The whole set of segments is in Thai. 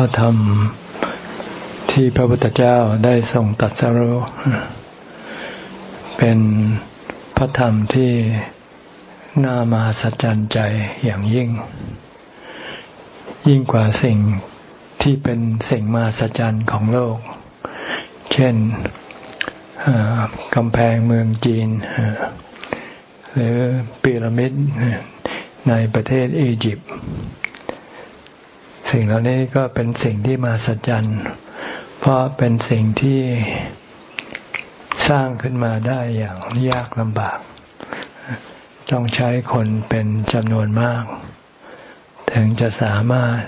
ระธรรมที่พระพุทธเจ้าได้ทรงตัดสรุเป็นพระธรรมที่น่ามาสัจจันใจอย่างยิ่ง ยิ่งกว่าสิ่งที่เป็นสิ่งมาสัจจันของโลก เช่นกำแพงเมืองจีน หรือพีระมิดในประเทศอียิปต์ สิ่งเหล่านี้ก็เป็นสิ่งที่มาสัจจันเพราะเป็นสิ่งที่สร้างขึ้นมาได้อย่างยากลำบาก ต้องใช้คนเป็นจำนวนมาก ถึงจะสามารถ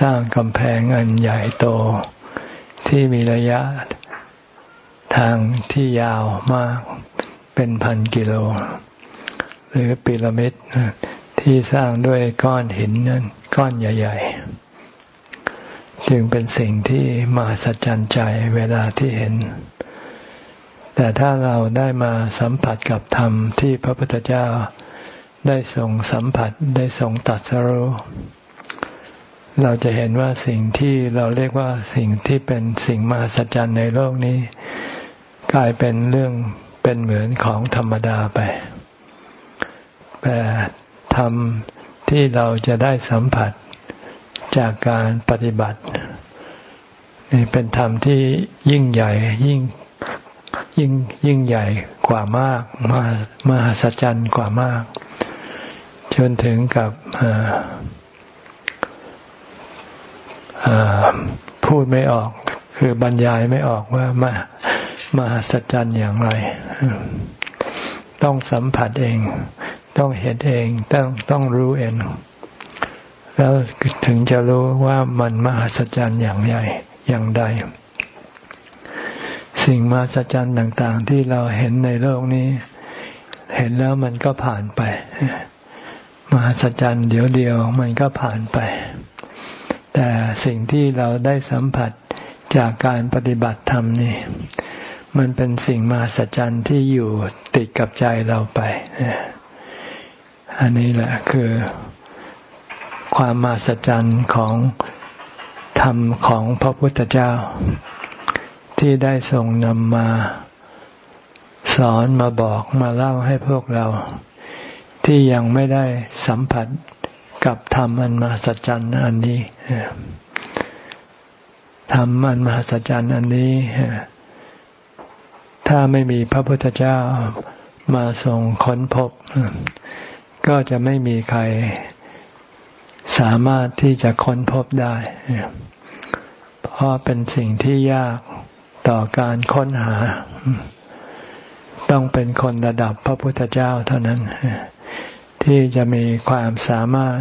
สร้างกำแพงอันใหญ่โต ที่มีระยะทางที่ยาวมากเป็นพันกิโล หรือพีระมิด ที่สร้างด้วยก้อนหินนั่นก้อนใหญ่ ๆ จึงเป็นสิ่งที่มาสัจจันใจเวลาที่เห็น แต่ถ้าเราได้มาสัมผัสกับธรรมที่พระพุทธเจ้าได้ทรงสัมผัสได้ทรงตัดสรู้เราจะเห็นว่าสิ่งที่เราเรียกว่าสิ่งที่เป็นสิ่งมหัศจรรย์ในโลกนี้ กลายเป็นเรื่องเป็นเหมือนของธรรมดาไปแต่ ธรรมที่เราจะได้สัมผัสจากการปฏิบัตินี่เป็นธรรมที่ยิ่งใหญ่ยิ่งยิ่งยิ่งใหญ่กว่ามากมามหัศจรรย์กว่ามากจนถึงกับพูดไม่ออกคือบรรยายไม่ออกว่ามามหัศจรรย์อย่างไร ต้องสัมผัสเอง ต้องเห็นเองต้องต้องรู้เอง แล้วถึงจะรู้ว่ามันมหัศจรรย์อย่างใหญ่อย่างใด สิ่งมหัศจรรย์ต่างๆ ที่เราเห็นในโลกนี้ เห็นแล้วมันก็ผ่านไป มหัศจรรย์เดี๋ยวเดียวมันก็ผ่านไป แต่สิ่งที่เราได้สัมผัสจากการปฏิบัติธรรมนี่มันเป็นสิ่งมหัศจรรย์ที่อยู่ติดกับใจเราไป อันนี้แหละคือความมหัศจรรย์ของธรรมของพระพุทธเจ้า ที่ได้ส่งนำมาสอนมาบอกมาเล่าให้พวกเรา ที่ยังไม่ได้สัมผัสกับธรรมอันมหัศจรรย์อันนี้ธรรมอันมหัศจรรย์อันนี้ ถ้าไม่มีพระพุทธเจ้ามาส่งค้นพบ ก็จะไม่มีใครสามารถที่จะค้นพบได้ เพราะเป็นสิ่งที่ยากต่อการค้นหา ต้องเป็นคนระดับพระพุทธเจ้าเท่านั้น ที่จะมีความสามารถ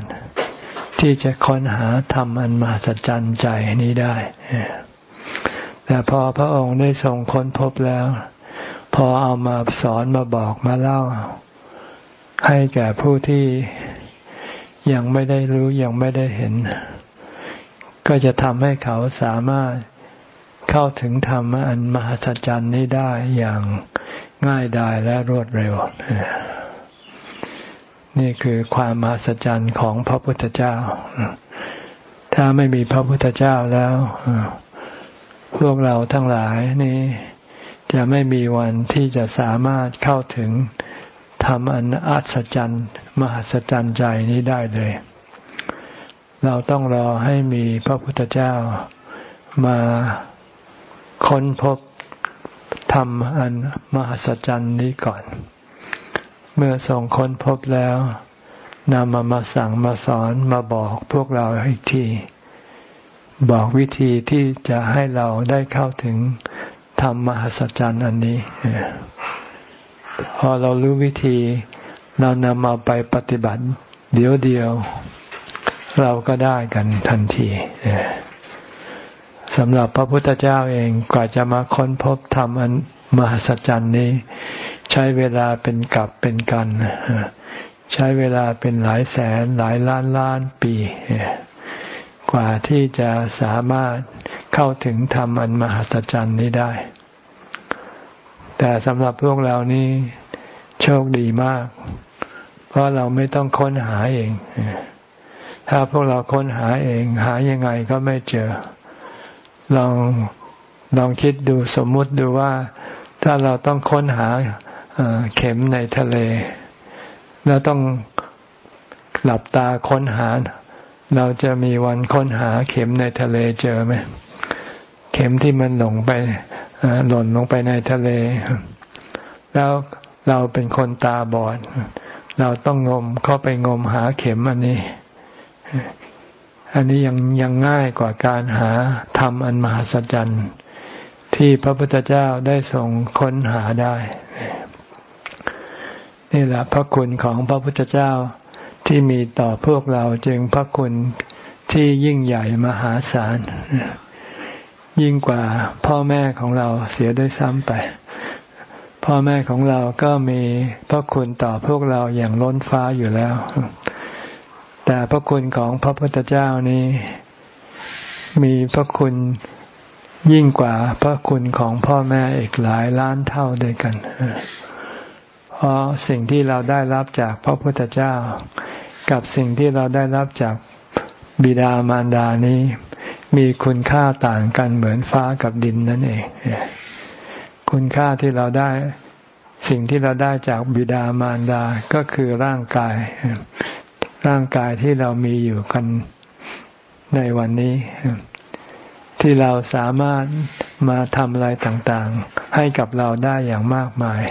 ที่จะค้นหาธรรมอันมหัศจรรย์ใจนี้ได้ แต่พอพระองค์ได้ทรงค้นพบแล้ว พอเอามาสอนมาบอกมาเล่า ให้แก่ผู้ที่ยังไม่ได้รู้ยังไม่ได้เห็น ก็จะทำให้เขาสามารถเข้าถึงธรรมอันมหัศจรรย์นี้ได้อย่างง่ายดายและรวดเร็ว นี่คือความมหัศจรรย์ของพระพุทธเจ้า ถ้าไม่มีพระพุทธเจ้าแล้ว พวกเราทั้งหลายนี้จะไม่มีวันที่จะสามารถเข้าถึง ทำอันอัศจรรย์มหัศจรรย์ใจนี้ได้เลย เราต้องรอให้มีพระพุทธเจ้ามาค้นพบทำอันมหัศจรรย์นี้ก่อน เมื่อทรงค้นพบแล้วนำมามาสั่งมาสอนมาบอกพวกเราอีกที บอกวิธีที่จะให้เราได้เข้าถึงธรรมมหัศจรรย์อันนี้ พอเรารู้วิธี เรานำมาไปปฏิบัติ เดี๋ยวเดียว เราก็ได้กันทันทีสำหรับพระพุทธเจ้าเองกว่าจะมาค้นพบธรรมอันมหัศจรรย์นี้ ใช้เวลาเป็นกับเป็นกันใช้เวลาเป็นหลายแสนหลายล้านล้านปี กว่าที่จะสามารถเข้าถึงธรรมอันมหัศจรรย์นี้ได้ แต่สำหรับพวกเรานี้โชคดีมาก เพราะเราไม่ต้องค้นหาเอง ถ้าพวกเราค้นหาเอง หายังไงก็ไม่เจอ ลองลองคิดดูสมมุติดูว่า ถ้าเราต้องค้นหาเข็มในทะเล แล้วต้องหลับตาค้นหา เราจะมีวันค้นหาเข็มในทะเลเจอไหมเข็มที่มันหลงไป หล่นลงไปในทะเล แล้วเราเป็นคนตาบอด เราต้องงมเข้าไปงมหาเข็มอันนี้ อันนี้ยังยังง่ายกว่าการหาธรรมอันมหัศจรรย์ที่พระพุทธเจ้าได้ทรงค้นหาได้ นี่แหละพระคุณของพระพุทธเจ้าที่มีต่อพวกเราจึงพระคุณที่ยิ่งใหญ่มหาศาล ยิ่งกว่าพ่อแม่ของเราเสียด้วยซ้ำไป พ่อแม่ของเราก็มีพระคุณต่อพวกเราอย่างล้นฟ้าอยู่แล้ว แต่พระคุณของพระพุทธเจ้านี้ มีพระคุณยิ่งกว่าพระคุณของพ่อแม่อีกหลายล้านเท่าด้วยกัน เพราะสิ่งที่เราได้รับจากพระพุทธเจ้า กับสิ่งที่เราได้รับจากบิดามารดานี้ มีคุณค่าต่างกันเหมือนฟ้ากับดินนั่นเอง คุณค่าที่เราได้สิ่งที่เราได้จากบิดามารดา ก็คือร่างกาย ร่างกายที่เรามีอยู่กันในวันนี้ ที่เราสามารถมาทำอะไรต่างๆ ให้กับเราได้อย่างมากมาย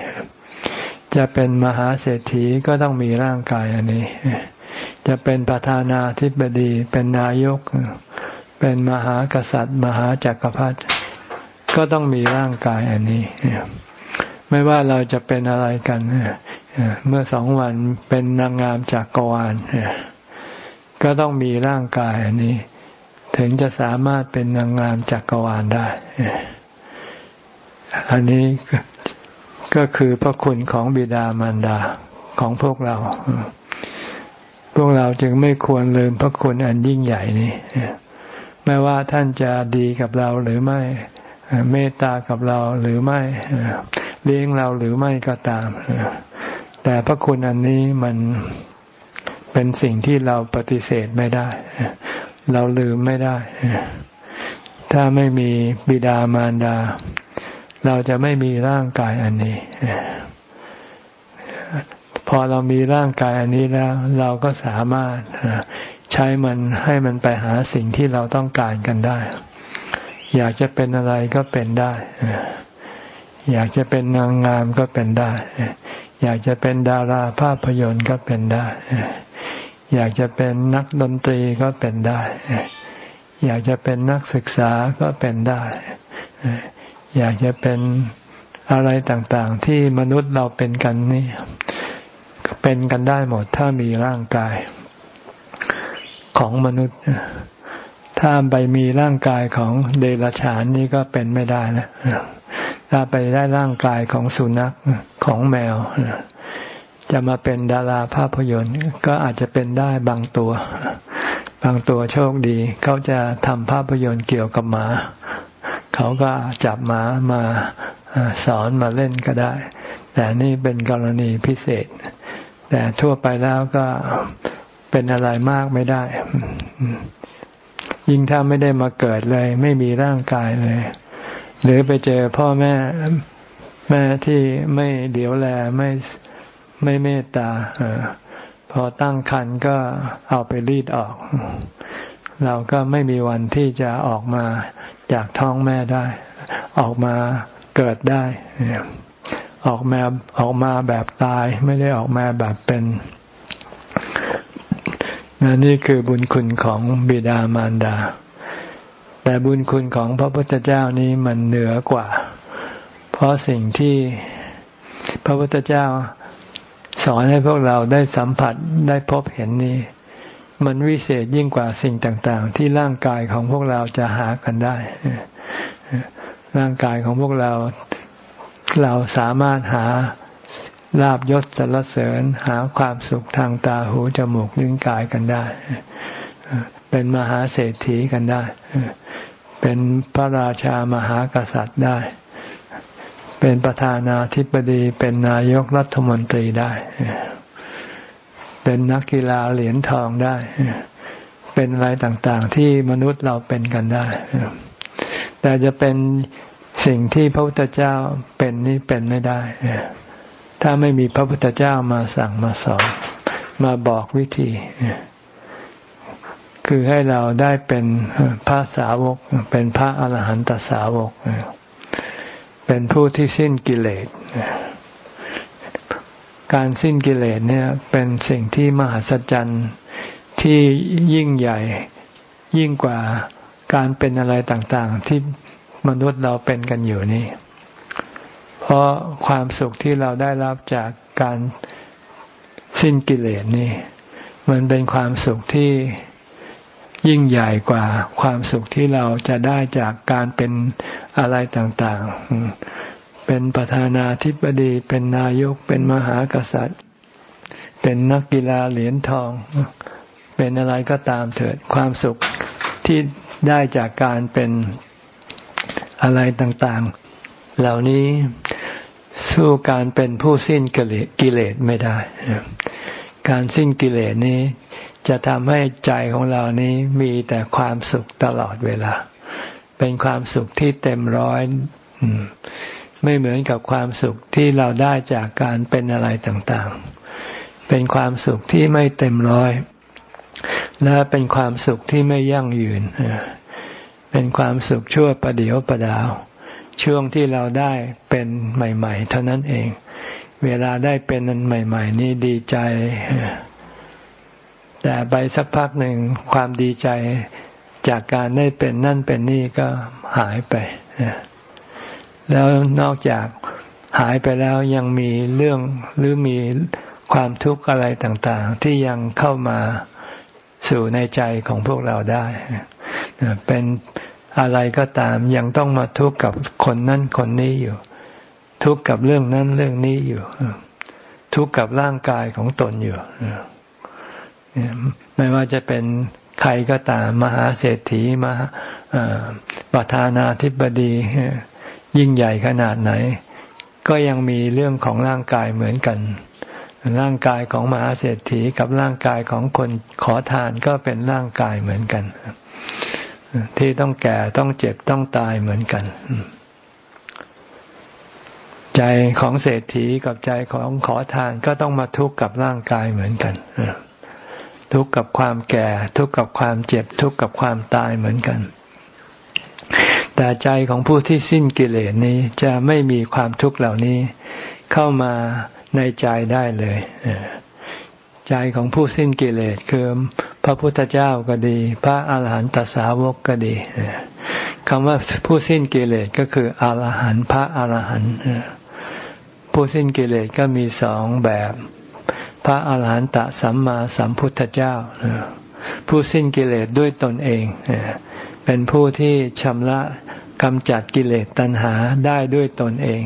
จะเป็นมหาเศรษฐีก็ต้องมีร่างกายอันนี้ จะเป็นประธานาธิบดี เป็นนายก เป็นมหากษัตริย์ มหาจักรพรรดิก็ต้องมีร่างกายอันนี้ ไม่ว่าเราจะเป็นอะไรกัน เมื่อสองวันเป็นนางงามจากกวานก็ต้องมีร่างกายอันนี้ ถึงจะสามารถเป็นนางงามจากกวานได้ อันนี้ก็คือพระคุณของบิดามารดาของพวกเรา พวกเราจึงไม่ควรลืมพระคุณอันยิ่งใหญ่นี้ ไม่ว่าท่านจะดีกับเราหรือไม่เมตตากับเราหรือไม่เลี้ยงเราหรือไม่ก็ตาม แต่พระคุณอันนี้มันเป็นสิ่งที่เราปฏิเสธไม่ได้ เราลืมไม่ได้ ถ้าไม่มีบิดามารดา เราจะไม่มีร่างกายอันนี้ พอเรามีร่างกายอันนี้แล้ว เราก็สามารถ ใช้มันให้มันไปหาสิ่งที่เราต้องการกันได้ อยากจะเป็นอะไรก็เป็นได้ อยากจะเป็นนางงามก็เป็นได้ อยากจะเป็นดาราภาพยนตร์ก็เป็นได้ อยากจะเป็นนักดนตรีก็เป็นได้ อยากจะเป็นนักศึกษาก็เป็นได้ อยากจะเป็นอะไรต่างๆ ที่มนุษย์เราเป็นกันนี่เป็นกันได้หมดถ้ามีร่างกาย ของมนุษย์ ถ้าไปมีร่างกายของเดรัจฉานนี่ก็เป็นไม่ได้นะถ้าไปได้ร่างกายของสุนัขของแมวจะมาเป็นดาราภาพยนตร์ ก็อาจจะเป็นได้บางตัว บางตัวโชคดี เขาจะทำภาพยนตร์เกี่ยวกับหมา เขาก็จับหมามาสอนมาเล่นก็ได้ แต่นี่เป็นกรณีพิเศษ แต่ทั่วไปแล้วก็ เป็นอะไรมากไม่ได้ ยิ่งถ้าไม่ได้มาเกิดเลย ไม่มีร่างกายเลย หรือไปเจอพ่อแม่แม่ที่ไม่เดี๋ยวแลไม่ไม่เมตตาพอตั้งครรภ์ก็เอาไปรีดออก เราก็ไม่มีวันที่จะออกมาจากท้องแม่ได้ ออกมาเกิดได้ ออกมาออกมาแบบตาย ไม่ได้ออกมาแบบเป็น นี่คือบุญคุณของบิดามารดา แต่บุญคุณของพระพุทธเจ้านี้มันเหนือกว่า เพราะสิ่งที่พระพุทธเจ้าสอนให้พวกเราได้สัมผัสได้พบเห็นนี้ มันวิเศษยิ่งกว่าสิ่งต่าง ๆ ที่ร่างกายของพวกเราจะหากันได้ ร่างกายของพวกเราเราสามารถหา ลาบยศสรรเสริญหาความสุขทางตาหูจมูกลิ้นกายกันได้ เป็นมหาเศรษฐีกันได้ เป็นพระราชามหากษัตริย์ได้ เป็นประธานาธิบดีเป็นนายกรัฐมนตรีได้ เป็นนักกีฬาเหรียญทองได้ เป็นอะไรต่างๆ ที่มนุษย์เราเป็นกันได้ แต่จะเป็นสิ่งที่พระพุทธเจ้าเป็นนี่เป็นไม่ได้ ถ้าไม่มีพระพุทธเจ้ามาสั่งมาสอนมาบอกวิธี คือให้เราได้เป็นพระสาวก เป็นพระอรหันตสาวก เป็นผู้ที่สิ้นกิเลสการสิ้นกิเลสเนี่ย เป็นสิ่งที่มหัศจรรย์ที่ยิ่งใหญ่ ยิ่งกว่าการเป็นอะไรต่างๆ ที่มนุษย์เราเป็นกันอยู่นี่ เพราะความสุขที่เราได้รับจากการสิ้นกิเลสนี่ มันเป็นความสุขที่ยิ่งใหญ่กว่าความสุขที่เราจะได้จากการเป็นอะไรต่างๆ เป็นประธานาธิบดี เป็นนายก เป็นมหากษัตริย์ เป็นนักกีฬาเหรียญทอง เป็นอะไรก็ตามเถิด ความสุขที่ได้จากการเป็นอะไรต่างๆ เหล่านี้ สู้การเป็นผู้สิ้นกิเลสไม่ได้ การสิ้นกิเลสนี้ จะทำให้ใจของเรานี้มีแต่ความสุขตลอดเวลา เป็นความสุขที่เต็มร้อย ไม่เหมือนกับความสุขที่เราได้จากการเป็นอะไรต่างๆ เป็นความสุขที่ไม่เต็มร้อย และเป็นความสุขที่ไม่ยั่งยืน เป็นความสุขชั่วประเดียวประดาว ช่วงที่เราได้เป็นใหม่ ๆ เท่านั้นเอง เวลาได้เป็นนั้นใหม่ ๆ นี่ดีใจ แต่ไปสักพักหนึ่งความดีใจจากการได้เป็นนั่นเป็นนี่ก็หายไป แล้วนอกจากหายไปแล้วยังมีเรื่องหรือมีความทุกข์อะไรต่างๆ ที่ยังเข้ามาสู่ในใจของพวกเราได้ เป็น อะไรก็ตามยังต้องมาทุกข์กับคนนั้นคนนี้อยู่ ทุกข์กับเรื่องนั้นเรื่องนี้อยู่ ทุกข์กับร่างกายของตนอยู่ไม่ว่าจะเป็นใครก็ตามมหาเศรษฐีมหาประธานาธิบดี ยิ่งใหญ่ขนาดไหน ก็ยังมีเรื่องของร่างกายเหมือนกัน ร่างกายของมหาเศรษฐีกับร่างกายของคนขอทานก็เป็นร่างกายเหมือนกัน ที่ต้องแก่ต้องเจ็บต้องตายเหมือนกัน ใจของเศรษฐีกับใจของขอทานก็ต้องมาทุกข์กับร่างกายเหมือนกันทุกข์กับความแก่ ทุกข์กับความเจ็บ ทุกข์กับความตายเหมือนกัน แต่ใจของผู้ที่สิ้นกิเลสนี้จะไม่มีความทุกข์เหล่านี้เข้ามาในใจได้เลย ใจของผู้สิ้นกิเลสคือพระพุทธเจ้าก็ดี พระอาหารหันตสาวกก็ดีคำว่าผู้สิ้นกิเลสก็คืออาหารหันต์พระอาหารหันต์ผู้สิ้นกิเลสก็มีสองแบบ พระอาหารหันตสัมมาสัมพุทธเจ้าผู้สิ้นกิเลสด้วยตนเองเป็นผู้ที่ชำระกำจัดกิเลสตัณหาได้ด้วยตนเอง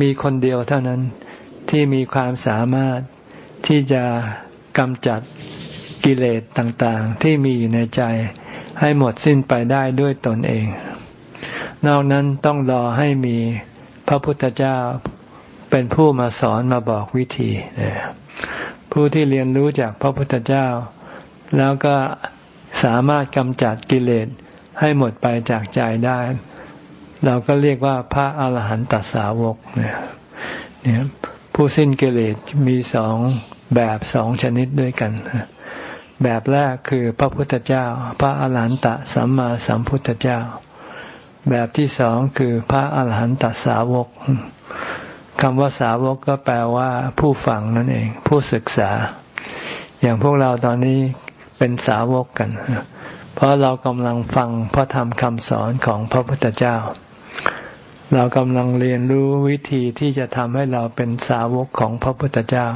มีคนเดียวเท่านั้นที่มีความสามารถ ที่จะกำจัดกิเลสต่างๆ ที่มีอยู่ในใจ ให้หมดสิ้นไปได้ด้วยตนเอง นอกนั้นต้องรอให้มีพระพุทธเจ้าเป็นผู้มาสอนมาบอกวิธี ผู้ที่เรียนรู้จากพระพุทธเจ้า แล้วก็สามารถกำจัดกิเลสให้หมดไปจากใจได้ เราก็เรียกว่าพระอาหารหันตสาวกเนี่ยผู้สิ้นกิเลสมีสอง แบบสองชนิดด้วยกัน แบบแรกคือพระพุทธเจ้า พระอาหารหันตสัมมาสัมพุทธเจ้า แบบที่สองคือพระอาหารหันตสาวกคำว่าสาวกก็แปลว่า ผู้ฟังนั่นเอง ผู้ศึกษา อย่างพวกเราตอนนี้เป็นสาวกกัน เพราะเรากำลังฟังพระธรรมคำสอนของพระพุทธเจ้า เรากำลังเรียนรู้วิธีที่จะทำให้เราเป็นสาวกของพระพุทธเจ้า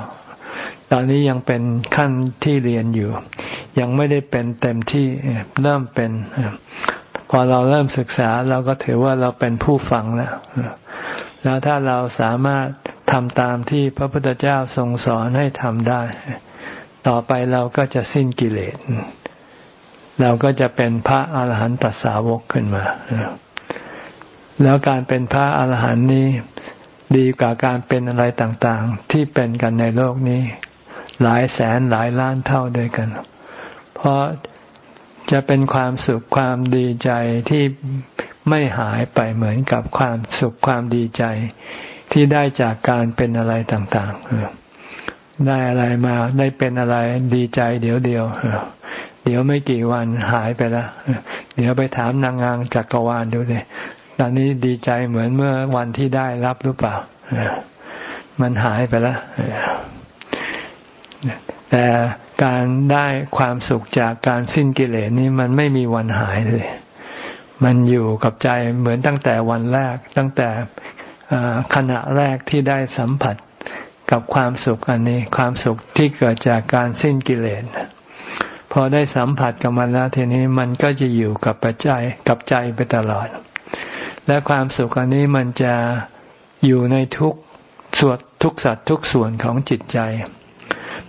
ตอนนี้ยังเป็นขั้นที่เรียนอยู่ ยังไม่ได้เป็นเต็มที่เริ่มเป็น พอเราเริ่มศึกษาเราก็ถือว่าเราเป็นผู้ฟังแล้วแล้วถ้าเราสามารถทำตามที่พระพุทธเจ้าทรงสอนให้ทำได้ ต่อไปเราก็จะสิ้นกิเลส เราก็จะเป็นพระอาหารหันตสาวกขึ้นมา แล้วการเป็นพระอาหารหันต์นี้ดีกว่าการเป็นอะไรต่างๆ ที่เป็นกันในโลกนี้ หลายแสนหลายล้านเท่าด้วยกัน เพราะจะเป็นความสุขความดีใจที่ไม่หายไปเหมือนกับความสุขความดีใจ ที่ได้จากการเป็นอะไรต่างๆ ได้อะไรมาได้เป็นอะไรดีใจเดี๋ยวเดียว เดี๋ยวไม่กี่วันหายไปแล้วเดี๋ยวไปถามนางงามจักรวาลดูเลยตอนนี้ดีใจเหมือนเมื่อวันที่ได้รับหรือเปล่า มันหายไปแล้ว แต่การได้ความสุขจากการสิ้นกิเลสนี้มันไม่มีวันหายเลย มันอยู่กับใจเหมือนตั้งแต่วันแรก ตั้งแต่ขณะแรกที่ได้สัมผัสกับความสุขอันนี้ความสุขที่เกิดจากการสิ้นกิเลสพอได้สัมผัสกับมันแล้วทีนี้มันก็จะอยู่กับปัจจัยกับใจไปตลอด และความสุขอันนี้มันจะอยู่ในทุกส่วนทุกสัตว์ทุกส่วนของจิตใจ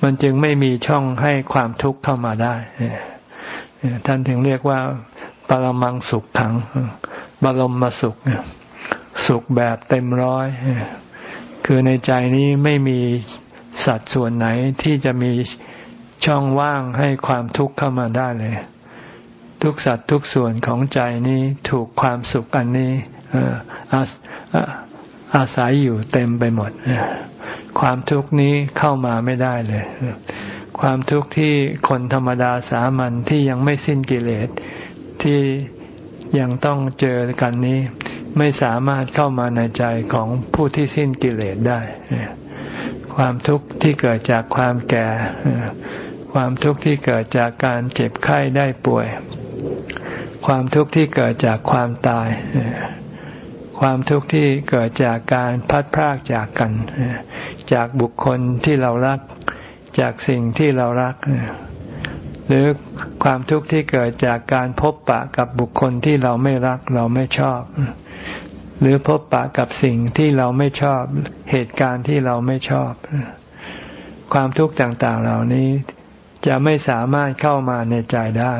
มันจึงไม่มีช่องให้ความทุกข์เข้ามาได้ท่านถึงเรียกว่าปรมังสุขขัง บรมมาสุข สุขแบบเต็มร้อย คือในใจนี้ไม่มีสัตว์ส่วนไหนที่จะมีช่องว่างให้ความทุกข์เข้ามาได้เลย ทุกสัตว์ทุกส่วนของใจนี้ถูกความสุขอันนี้อาอาศัยอยู่เต็มไปหมด ความทุกข์นี้เข้ามาไม่ได้เลย ความทุกข์ที่คนธรรมดาสามัญที่ยังไม่สิ้นกิเลสที่ยังต้องเจอกันนี้ ไม่สามารถเข้ามาในใจของผู้ที่สิ้นกิเลสได้ ความทุกข์ที่เกิดจากความแก่ ความทุกข์ที่เกิดจากการเจ็บไข้ได้ป่วย ความทุกข์ที่เกิดจากความตาย ความทุกข์ที่เกิดจากการพัดพรากจากกัน จากบุคคลที่เรารัก จากสิ่งที่เรารัก หรือความทุกข์ที่เกิดจากการพบปะกับบุคคลที่เราไม่รักเราไม่ชอบ หรือพบปะกับสิ่งที่เราไม่ชอบ เหตุการณ์ที่เราไม่ชอบ ความทุกข์ต่างๆเหล่านี้จะไม่สามารถเข้ามาในใจได้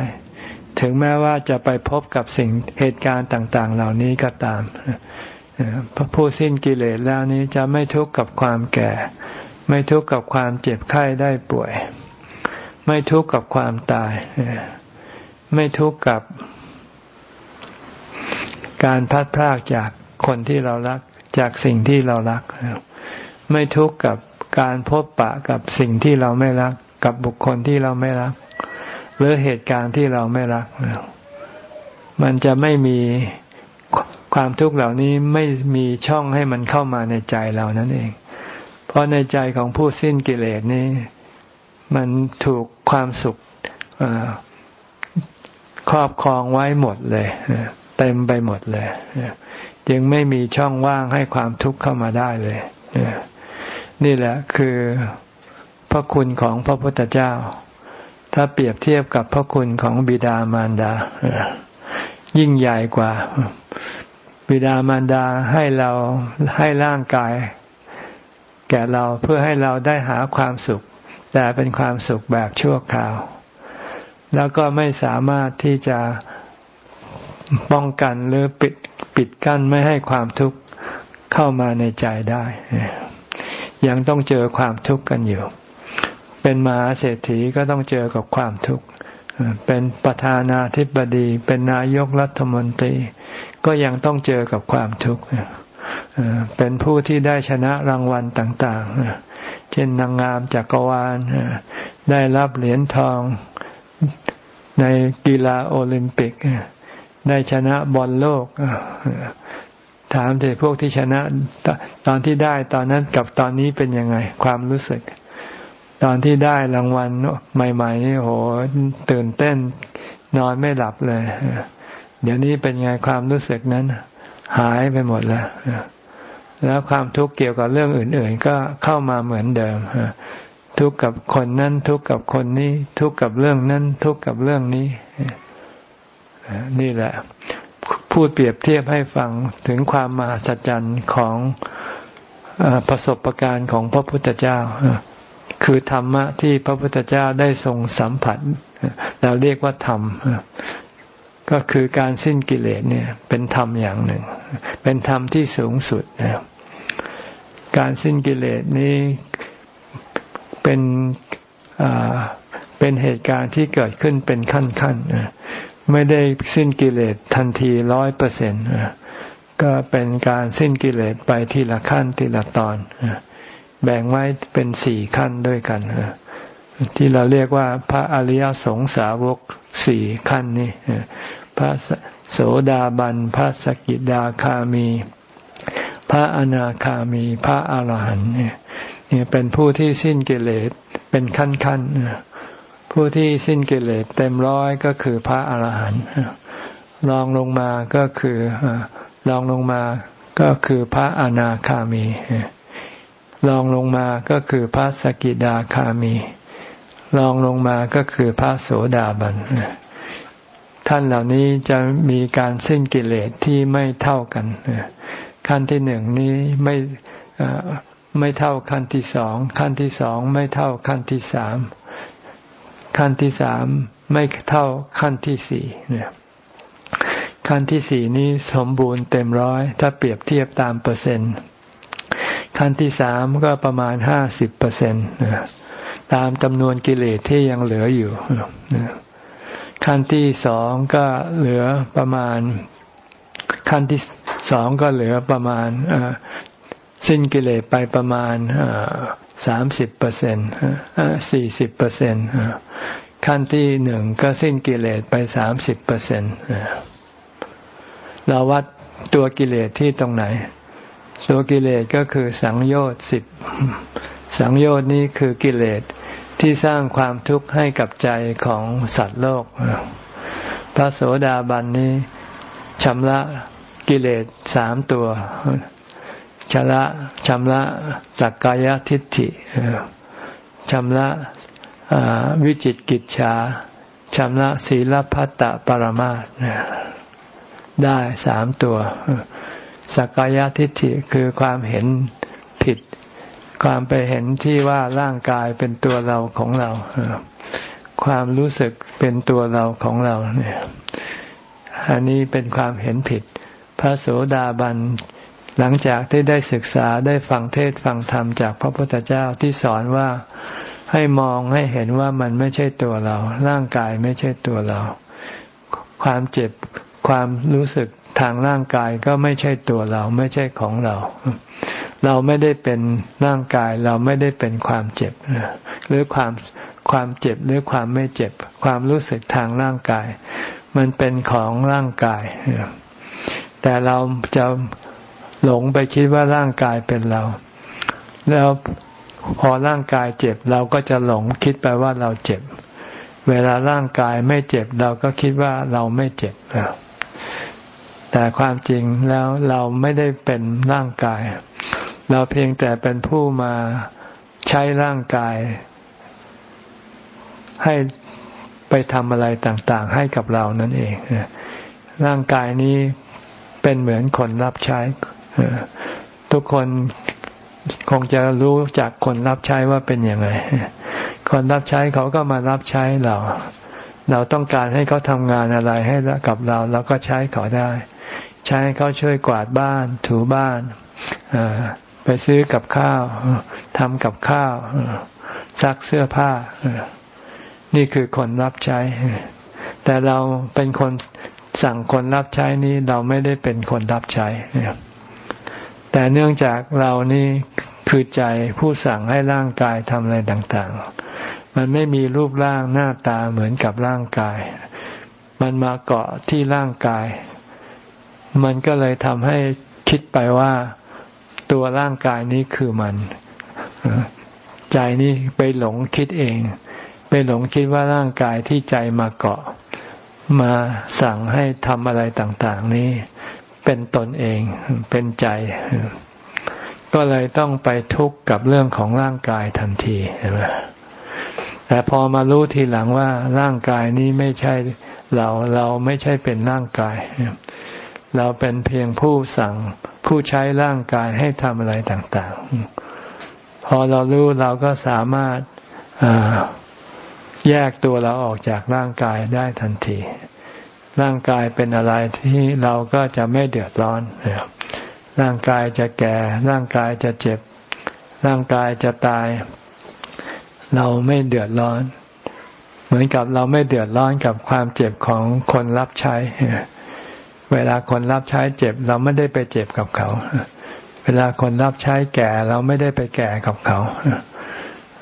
ถึงแม้ว่าจะไปพบกับสิ่งเหตุการณ์ต่าง ๆ เหล่านี้ก็ตามพระผู้สิ้นกิเลสแล้วนี้จะไม่ทุกข์กับความแก่ ไม่ทุกข์กับความเจ็บไข้ได้ป่วย ไม่ทุกข์กับความตาย ไม่ทุกข์กับ การพัดพรากจากคนที่เรารักจากสิ่งที่เรารัก ไม่ทุกข์กับการพบปะกับสิ่งที่เราไม่รัก กับบุคคลที่เราไม่รัก หรือเหตุการณ์ที่เราไม่รัก มันจะไม่มีความทุกข์เหล่านี้ไม่มีช่องให้มันเข้ามาในใจเรานั่นเอง เพราะในใจของผู้สิ้นกิเลสนี้ มันถูกความสุขครอบครองไว้หมดเลยเต็มไปหมดเลยจึงไม่มีช่องว่างให้ความทุกข์เข้ามาได้เลยนี่แหละคือพระคุณของพระพุทธเจ้า ถ้าเปรียบเทียบกับพระคุณของบิดามารดา ยิ่งใหญ่กว่า บิดามารดาให้เราให้ร่างกาย แก่เราเพื่อให้เราได้หาความสุข แต่เป็นความสุขแบบชั่วคราว แล้วก็ไม่สามารถที่จะป้องกันหรือปิดปิดกั้นไม่ให้ความทุกข์เข้ามาในใจได้ ยังต้องเจอความทุกข์กันอยู่ เป็นมหาเศรษฐีก็ต้องเจอกับความทุกข์ เป็นประธานาธิบดี เป็นนายกรัฐมนตรี ก็ยังต้องเจอกับความทุกข์ เป็นผู้ที่ได้ชนะรางวัลต่างๆ เช่นนางงามจักรวาล ได้รับเหรียญทองในกีฬาโอลิมปิก ได้ชนะบอลโลก ถามเถอะพวกที่ชนะ ตอนที่ได้ตอนนั้นกับตอนนี้เป็นยังไง ความรู้สึก ตอนที่ได้รางวัลใหม่ๆนี่โหตื่นเต้นนอนไม่หลับเลย เดี๋ยวนี้เป็นไงความรู้สึกนั้น หายไปหมดแล้วแล้วความทุกข์เกี่ยวกับเรื่องอื่น ๆ ก็เข้ามาเหมือนเดิมทุกข์กับคนนั้น ทุกข์กับคนนี้ ทุกข์กับเรื่องนั้น ทุกข์กับเรื่องนี้นี่แหละ พูดเปรียบเทียบให้ฟังถึงความมหัศจรรย์ของประสบการณ์ของพระพุทธเจ้า คือธรรมะที่พระพุทธเจ้าได้ทรงสัมผัส เราเรียกว่าธรรม ก็คือการสิ้นกิเลสเนี่ย เป็นธรรมอย่างหนึ่ง เป็นธรรมที่สูงสุดนะการสิ้นกิเลสนี้เป็นเป็นเหตุการณ์ที่เกิดขึ้นเป็นขั้นขั้นไม่ได้สิ้นกิเลสทันทีร้อยเปอร์เซ็นต์ก็เป็นการสิ้นกิเลสไปทีละขั้นทีละตอน แบ่งไว้เป็นสี่ขั้นด้วยกันที่เราเรียกว่าพระอริยสงสาวกสี่ขั้นนี้พระโสดาบัน พระสกิดาคามี พระอนาคามี พระอาหารหันต์เนี่ยเป็นผู้ที่สิ้นกิเลสเป็นขั้นขั้นผู้ที่สิ้นกิเลสเต็มร้อยก็คือพระอาหารหันต์ลองลงมาก็คือลองลงมาก็คือพระอนาคามี ลองลงมาก็คือพระสกิดาคามีลองลงมาก็คือพระโสดาบัน ท่านเหล่านี้จะมีการสิ้นกิเลสที่ไม่เท่ากัน ขั้นที่หนึ่งนี้ไม่ไม่เท่าขั้นที่สอง ขั้นที่สองไม่เท่าขั้นที่สาม ขั้นที่สามไม่เท่าขั้นที่สี่เนี่ยขั้นที่สี่นี้สมบูรณ์เต็มร้อย ถ้าเปรียบเทียบตามเปอร์เซ็นต์ ขั้นที่สามก็ประมาณห้าสิบเปอร์เซ็นต์ตามจำนวนกิเลสที่ยังเหลืออยู่ ขั้นที่สองก็เหลือประมาณ ขั้นที่สองก็เหลือประมาณสิ้นกิเลสไปประมาณสามสิบเปอร์เซ็นต์สี่สิบเปอร์เซ็นต์ขั้นที่หนึ่งก็สิ้นกิเลสไปสามสิบเปอร์เซ็นต์เราวัดตัวกิเลสที่ตรงไหน ตัวกิเลสก็คือสังโยชน์สิบสังโยชน์นี้คือกิเลสที่สร้างความทุกข์ให้กับใจของสัตว์โลก พระโสดาบันนี้ชำระกิเลสสามตัวชำระชำระสักกายทิฏฐิชำระวิจิตกิจฉาชำระศีลพัตตปรมาตได้สามตัว สักกายทิฏฐิคือความเห็นผิด ความไปเห็นที่ว่าร่างกายเป็นตัวเราของเรา ความรู้สึกเป็นตัวเราของเราเนี่ยอันนี้เป็นความเห็นผิด พระโสดาบันหลังจากที่ได้ศึกษาได้ฟังเทศฟังธรรมจากพระพุทธเจ้าที่สอนว่าให้มองให้เห็นว่ามันไม่ใช่ตัวเรา ร่างกายไม่ใช่ตัวเรา ความเจ็บความรู้สึก ทางร่างกายก็ไม่ใช่ตัวเราไม่ใช่ของเรา เราไม่ได้เป็นร่างกายเราไม่ได้เป็นความเจ็บ หรือความความเจ็บหรือความไม่เจ็บ ความรู้สึกทางร่างกาย มันเป็นของร่างกาย แต่เราจะหลงไปคิดว่าร่างกายเป็นเรา แล้วพอร่างกายเจ็บเราก็จะหลงคิดไปว่าเราเจ็บ เวลาร่างกายไม่เจ็บเราก็คิดว่าเราไม่เจ็บ แต่ความจริงแล้วเราไม่ได้เป็นร่างกาย เราเพียงแต่เป็นผู้มาใช้ร่างกาย ให้ไปทำอะไรต่าง ๆ ให้กับเรานั่นเอง ร่างกายนี้เป็นเหมือนคนรับใช้ ทุกคนคงจะรู้จากคนรับใช้ว่าเป็นยังไง คนรับใช้เขาก็มารับใช้เรา เราต้องการให้เขาทำงานอะไรให้กับเรา เราก็ใช้เขาได้ ใช้เขาช่วยกวาดบ้านถูบ้านไปซื้อกับข้าวทำกับข้าวซักเสื้อผ้า นี่คือคนรับใช้ แต่เราเป็นคนสั่งคนรับใช้นี้เราไม่ได้เป็นคนรับใช้ แต่เนื่องจากเรานี่คือใจผู้สั่งให้ร่างกายทำอะไรต่าง ๆ มันไม่มีรูปร่างหน้าตาเหมือนกับร่างกาย มันมาเกาะที่ร่างกาย มันก็เลยทำให้คิดไปว่าตัวร่างกายนี้คือมัน ใจนี้ไปหลงคิดเอง ไปหลงคิดว่าร่างกายที่ใจมาเกาะ มาสั่งให้ทำอะไรต่าง ๆ นี้เป็นตนเองเป็นใจ ก็เลยต้องไปทุกข์กับเรื่องของร่างกายทันทีใช่ไหมแต่พอมารู้ทีหลังว่าร่างกายนี้ไม่ใช่เราเราไม่ใช่เป็นร่างกาย เราเป็นเพียงผู้สั่งผู้ใช้ร่างกายให้ทำอะไรต่างๆ พอเรารู้เราก็สามารถแยกตัวเราออกจากร่างกายได้ทันที ร่างกายเป็นอะไรที่เราก็จะไม่เดือดร้อน ร่างกายจะแก่ ร่างกายจะเจ็บ ร่างกายจะตาย เราไม่เดือดร้อน เหมือนกับเราไม่เดือดร้อนกับความเจ็บของคนรับใช้ เวลาคนรับใช้เจ็บ เราไม่ได้ไปเจ็บกับเขา เวลาคนรับใช้แก่ เราไม่ได้ไปแก่กับเขา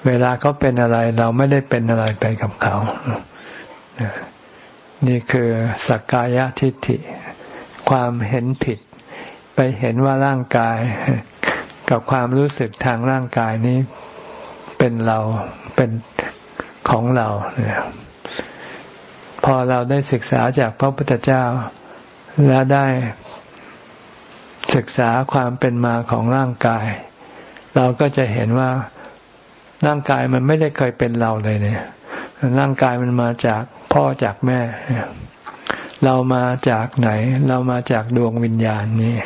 เวลาเขาเป็นอะไรเราไม่ได้เป็นอะไรไปกับเขา นี่คือสักกายทิฏฐิ ความเห็นผิด ไปเห็นว่าร่างกาย กับความรู้สึกทางร่างกายนี้เป็นเราเป็นของเรา พอเราได้ศึกษาจากพระพุทธเจ้า และได้ศึกษาความเป็นมาของร่างกาย เราก็จะเห็นว่าร่างกายมันไม่ได้เคยเป็นเราเลยเนี่ย ร่างกายมันมาจากพ่อจากแม่ เรามาจากไหน เรามาจากดวงวิญญาณนี่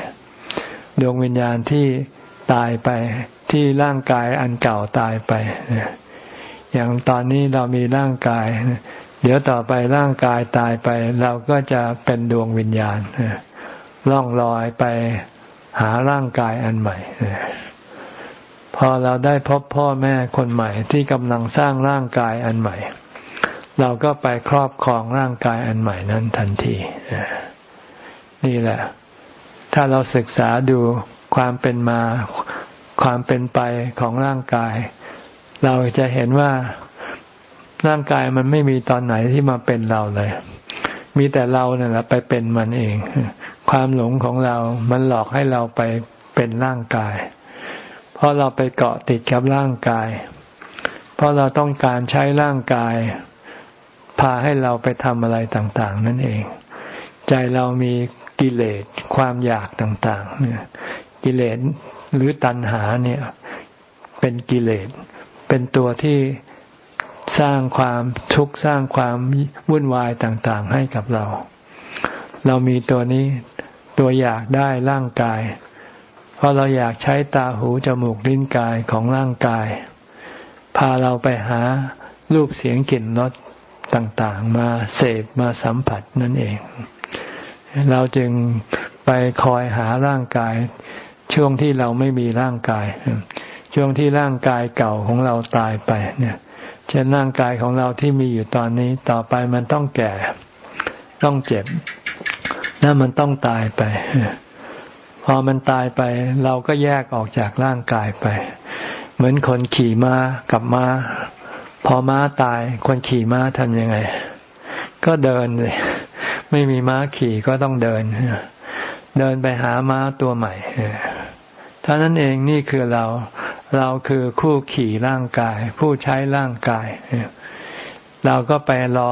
ดวงวิญญาณที่ตายไปที่ร่างกายอันเก่าตายไปอย่างตอนนี้เรามีร่างกาย เดี๋ยวต่อไปร่างกายตายไป เราก็จะเป็นดวงวิญญาณล่องลอยไปหาร่างกายอันใหม่พอเราได้พบพ่อแม่คนใหม่ที่กำลังสร้างร่างกายอันใหม่ เราก็ไปครอบครองร่างกายอันใหม่นั้นทันทีนี่แหละ ถ้าเราศึกษาดูความเป็นมาความเป็นไปของร่างกาย เราจะเห็นว่า ร่างกายมันไม่มีตอนไหนที่มาเป็นเราเลย มีแต่เราเนี่ยแหละไปเป็นมันเอง ความหลงของเรา มันหลอกให้เราไปเป็นร่างกาย เพราะเราไปเกาะติดกับร่างกาย เพราะเราต้องการใช้ร่างกาย พาให้เราไปทำอะไรต่างๆ นั่นเอง ใจเรามีกิเลสความอยากต่างๆ เนี่ย กิเลสหรือตัณหาเนี่ย เป็นกิเลสเป็นตัวที่ สร้างความทุกข์สร้างความวุ่นวายต่างๆ ให้กับเรา เรามีตัวนี้ตัวอยากได้ร่างกาย เพราะเราอยากใช้ตาหูจมูกลิ้นกายของร่างกาย พาเราไปหารูปเสียงกลิ่นรสต่างๆ มาเสพมาสัมผัสนั่นเอง เราจึงไปคอยหาร่างกาย ช่วงที่เราไม่มีร่างกาย ช่วงที่ร่างกายเก่าของเราตายไปเนี่ย เช่นร่างกายของเราที่มีอยู่ตอนนี้ต่อไปมันต้องแก่ ต้องเจ็บ แล้วมันต้องตายไปพอมันตายไป เราก็แยกออกจากร่างกายไป เหมือนคนขี่ม้ากับม้า พอม้าตาย คนขี่ม้าทำยังไง ก็เดินเลย ไม่มีม้าขี่ก็ต้องเดิน เดินไปหาม้าตัวใหม่เท่านั้นเองนี่คือเรา เราคือคู่ขี่ร่างกาย ผู้ใช้ร่างกาย เราก็ไปรอ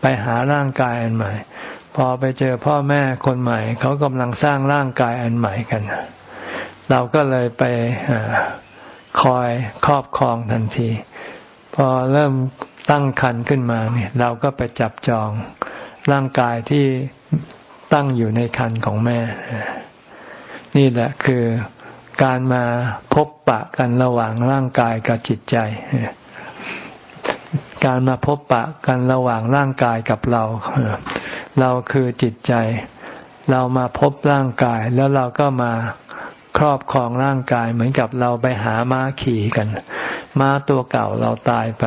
ไปหาร่างกายอันใหม่ พอไปเจอพ่อแม่คนใหม่ เขากำลังสร้างร่างกายอันใหม่กัน เราก็เลยไปคอยครอบครองทันที พอเริ่มตั้งคันขึ้นมาเนี่ยเราก็ไปจับจองร่างกายที่ตั้งอยู่ในคันของแม่ นี่แหละคือ การมาพบปะกันระหว่างร่างกายกับจิตใจ การมาพบปะกันระหว่างร่างกายกับเรา เราคือจิตใจ เรามาพบร่างกายแล้วเราก็มาครอบครองร่างกายเหมือนกับเราไปหาม้าขี่กัน ม้าตัวเก่าเราตายไป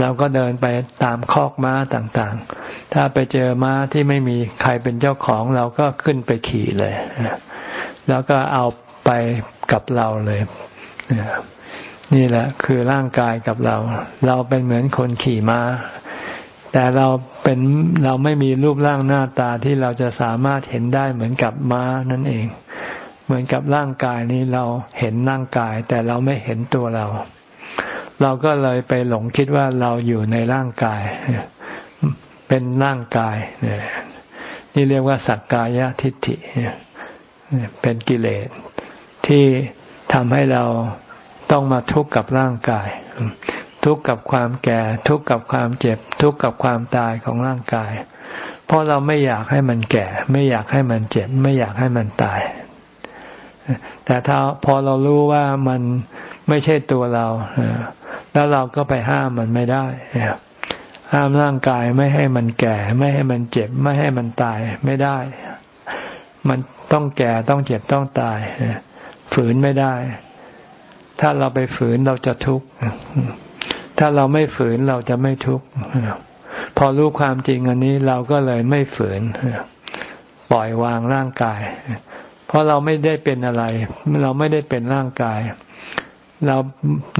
เราก็เดินไปตามคอกม้าต่างๆ ถ้าไปเจอม้าที่ไม่มีใครเป็นเจ้าของเราก็ขึ้นไปขี่เลยแล้วก็เอา ไปกับเราเลยนี่แหละคือร่างกายกับเรา เราเป็นเหมือนคนขี่ม้า แต่เราเป็นเราไม่มีรูปร่างหน้าตาที่เราจะสามารถเห็นได้เหมือนกับม้านั่นเอง เหมือนกับร่างกายนี้เราเห็นร่างกาย แต่เราไม่เห็นตัวเรา เราก็เลยไปหลงคิดว่าเราอยู่ในร่างกาย เป็นร่างกายนี่เรียกว่าสักกายทิฏฐิเป็นกิเลส ที่ทำให้เราต้องมาทุกข์กับร่างกาย ทุกข์กับความแก่ ทุกข์กับความเจ็บ ทุกข์กับความตายของร่างกาย เพราะเราไม่อยากให้มันแก่ ไม่อยากให้มันเจ็บ ไม่อยากให้มันตาย แต่ถ้าพอเรารู้ว่ามันไม่ใช่ตัวเราแล้วเราก็ไปห้ามมันไม่ได้ห้ามร่างกายไม่ให้มันแก่ ไม่ให้มันเจ็บ ไม่ให้มันตายไม่ได้ มันต้องแก่ต้องเจ็บต้องตาย ฝืนไม่ได้ ถ้าเราไปฝืนเราจะทุกข์ถ้าเราไม่ฝืนเราจะไม่ทุกข์พอรู้ความจริงอันนี้เราก็เลยไม่ฝืนปล่อยวางร่างกาย เพราะเราไม่ได้เป็นอะไร เราไม่ได้เป็นร่างกาย เรา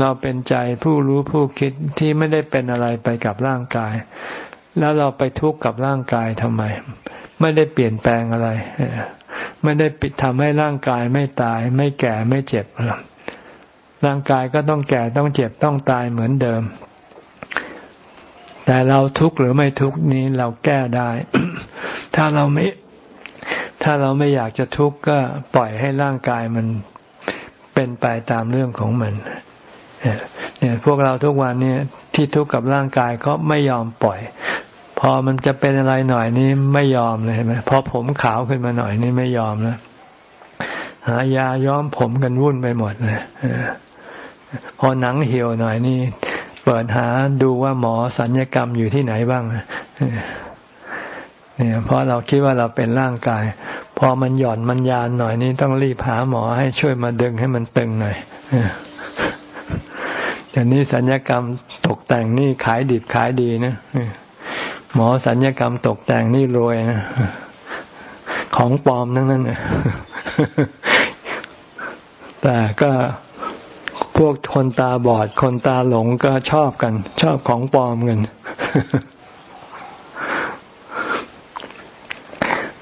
เราเป็นใจผู้รู้ผู้คิดที่ไม่ได้เป็นอะไรไปกับร่างกาย แล้วเราไปทุกข์กับร่างกายทำไม ไม่ได้เปลี่ยนแปลงอะไร ไม่ได้ปิดทำให้ร่างกายไม่ตาย ไม่แก่ไม่เจ็บร่างกายก็ต้องแก่ต้องเจ็บต้องตายเหมือนเดิม แต่เราทุกข์หรือไม่ทุกข์นี้เราแก้ได้ ถ้าเราไม่ ถ้าเราไม่อยากจะทุกข์ก็ปล่อยให้ร่างกายมันเป็นไปตามเรื่องของมันเนี่ยพวกเราทุกวันนี้ที่ทุกข์กับร่างกายก็ไม่ยอมปล่อย พอมันจะเป็นอะไรหน่อยนี้ไม่ยอมเลยใช่ไหมพอผมขาวขึ้นมาหน่อยนี่ไม่ยอมแล้วหายาย้อมผมกันวุ่นไปหมดเลยพอหนังเหี่ยวหน่อยนี่ เปิดหาดูว่าหมอสัญญกรรมอยู่ที่ไหนบ้างเนี่ยเพราะเราคิดว่าเราเป็นร่างกาย พอมันหย่อนมันยานหน่อยนี่ต้องรีบหาหมอให้ช่วยมาดึงให้มันตึงหน่อยอย่างนี้สัญญกรรมตกแต่งนี่ขายดิบขายดีนะ หมอสัญญกรรมตกแต่งนี่รวยนะของปลอมนั่นนั่นแต่ก็พวกคนตาบอด คนตาหลงก็ชอบกัน ชอบของปลอมกัน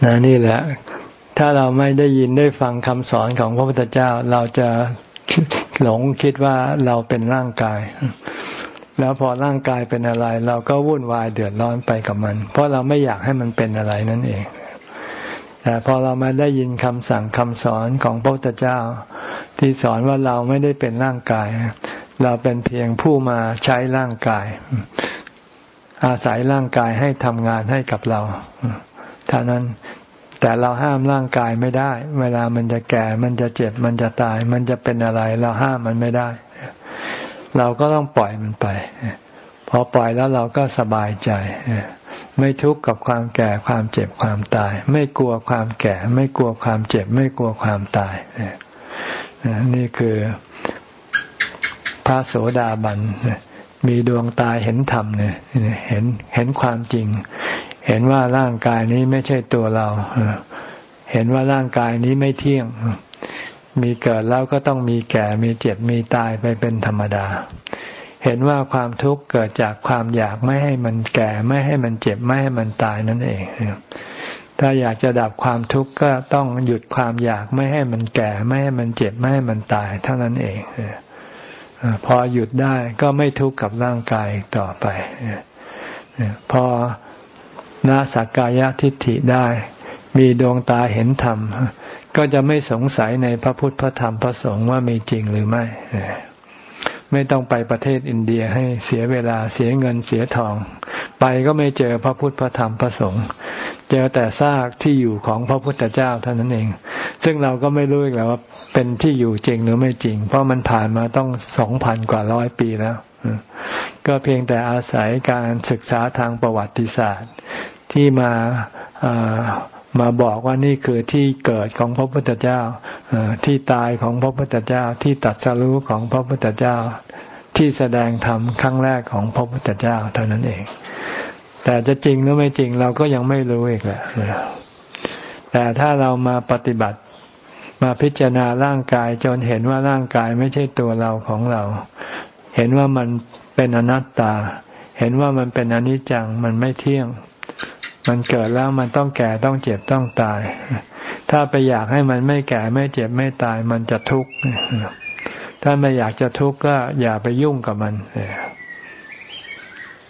นะนี่แหละ ถ้าเราไม่ได้ยินได้ฟังคำสอนของพระพุทธเจ้า เราจะหลงคิดว่าเราเป็นร่างกาย แล้วพอร่างกายเป็นอะไร เราก็วุ่นวายเดือดร้อนไปกับมัน เพราะเราไม่อยากให้มันเป็นอะไรนั่นเอง แต่พอเรามาได้ยินคำสั่งคำสอนของพระพุทธเจ้า ที่สอนว่าเราไม่ได้เป็นร่างกาย เราเป็นเพียงผู้มาใช้ร่างกาย อาศัยร่างกายให้ทำงานให้กับเราเท่านั้นแต่เราห้ามร่างกายไม่ได้ เวลามันจะแก่ มันจะเจ็บ มันจะตาย มันจะเป็นอะไร เราห้ามมันไม่ได้ เราก็ต้องปล่อยมันไป พอปล่อยแล้วเราก็สบายใจ ไม่ทุกข์กับความแก่ความเจ็บความตาย ไม่กลัวความแก่ ไม่กลัวความเจ็บ ไม่กลัวความตาย นี่คือพระโสดาบันมีดวงตาเห็นธรรมเนี่ยเห็นเห็นความจริง เห็นว่าร่างกายนี้ไม่ใช่ตัวเรา เห็นว่าร่างกายนี้ไม่เที่ยง มีเกิดแล้วก็ต้องมีแก่มีเจ็บมีตายไปเป็นธรรมดา เห็นว่าความทุกข์เกิดจากความอยากไม่ให้มันแก่ไม่ให้มันเจ็บไม่ให้มันตายนั่นเอง ถ้าอยากจะดับความทุกข์ก็ต้องหยุดความอยากไม่ให้มันแก่ไม่ให้มันเจ็บไม่ให้มันตายเท่านั้นเองพอหยุดได้ก็ไม่ทุกข์กับร่างกายต่อไปพอนาสักกายทิฏฐิได้ มีดวงตาเห็นธรรม ก็จะไม่สงสัยในพระพุทธพระธรรมพระสงฆ์ว่ามีจริงหรือไม่ ไม่ต้องไปประเทศอินเดียให้เสียเวลาเสียเงินเสียทอง ไปก็ไม่เจอพระพุทธพระธรรมพระสงฆ์เจอแต่ซากที่อยู่ของพระพุทธเจ้าเท่านั้นเอง ซึ่งเราก็ไม่รู้อีกแล้วว่าเป็นที่อยู่จริงหรือไม่จริง เพราะมันผ่านมาต้องสองพันกว่าร้อยปีแล้ว ก็เพียงแต่อาศัยการศึกษาทางประวัติศาสตร์ที่มา มาบอกว่านี่คือที่เกิดของพระพุทธเจ้าที่ตายของพระพุทธเจ้า ที่ตัดสรู้ของพระพุทธเจ้า ที่แสดงธรรมครั้งแรกของพระพุทธเจ้าเท่านั้นเอง แต่จะจริงหรือไม่จริงเราก็ยังไม่รู้อีกแหละแต่ถ้าเรามาปฏิบัติมาพิจารณาร่างกายจนเห็นว่าร่างกายไม่ใช่ตัวเราของเรา เห็นว่ามันเป็นอนัตตา เห็นว่ามันเป็นอนิจจังมันไม่เที่ยง มันเกิดแล้วมันต้องแก่ต้องเจ็บต้องตาย ถ้าไปอยากให้มันไม่แก่ไม่เจ็บไม่ตายมันจะทุกข์ถ้าไม่อยากจะทุกข์ก็อย่าไปยุ่งกับมัน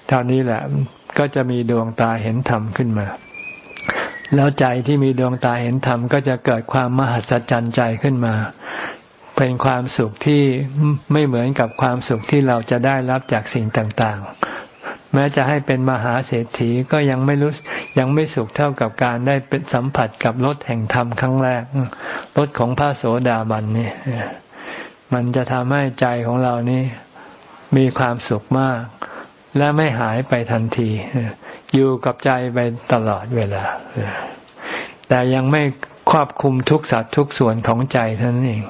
เท่านี้แหละ ก็จะมีดวงตาเห็นธรรมขึ้นมา แล้วใจที่มีดวงตาเห็นธรรมก็จะเกิดความมหัศจรรย์ใจขึ้นมา เป็นความสุขที่ไม่เหมือนกับความสุขที่เราจะได้รับจากสิ่งต่าง ๆ แม้จะให้เป็นมหาเศรษฐีก็ยังไม่รู้ยังไม่สุขเท่ากับการได้เป็นสัมผัสกับรถแห่งธรรมครั้งแรกรถของพระโสดาบันนี่มันจะทำให้ใจของเรานี่มีความสุขมาก และไม่หายไปทันที อยู่กับใจไปตลอดเวลา แต่ยังไม่ครอบคุมทุกสัตว์ทุกส่วนของใจเท่านั้นเอง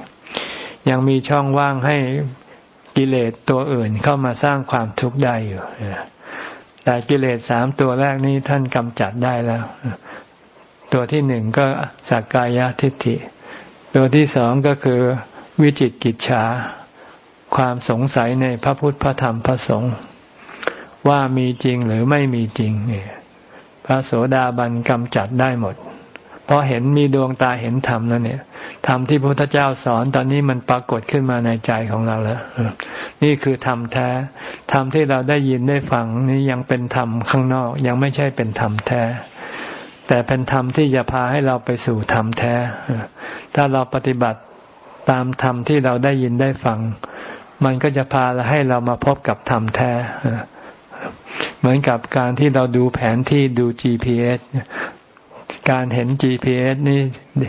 ยังมีช่องว่างให้ กิกิเลสตัวอื่นเข้ามาสร้างความทุกข์ได้อยู่แต่กิเลสสามตัวแรกนี้ท่านกำจัดได้แล้ว ตัวที่หนึ่งก็สักกายทิฏฐิ ตัวที่สองก็คือวิจิตกิจฉา ความสงสัยในพระพุทธพระธรรมพระสงฆ์ว่ามีจริงหรือไม่มีจริงเนี่ยพระโสดาบันกำจัดได้หมด เพราะเห็นมีดวงตาเห็นธรรมแล้วเนี่ย ธรรมที่พระพุทธเจ้าสอนตอนนี้มันปรากฏขึ้นมาในใจของเราแล้ว นี่คือธรรมแท้ ธรรมที่เราได้ยินได้ฟังนี้ยังเป็นธรรมข้างนอก ยังไม่ใช่เป็นธรรมแท้ แต่เป็นธรรมที่จะพาให้เราไปสู่ธรรมแท้ ถ้าเราปฏิบัติตามธรรมที่เราได้ยินได้ฟัง มันก็จะพาให้เรามาพบกับธรรมแท้เหมือนกับการที่เราดูแผนที่ดู GPS การเห็น GPS นี่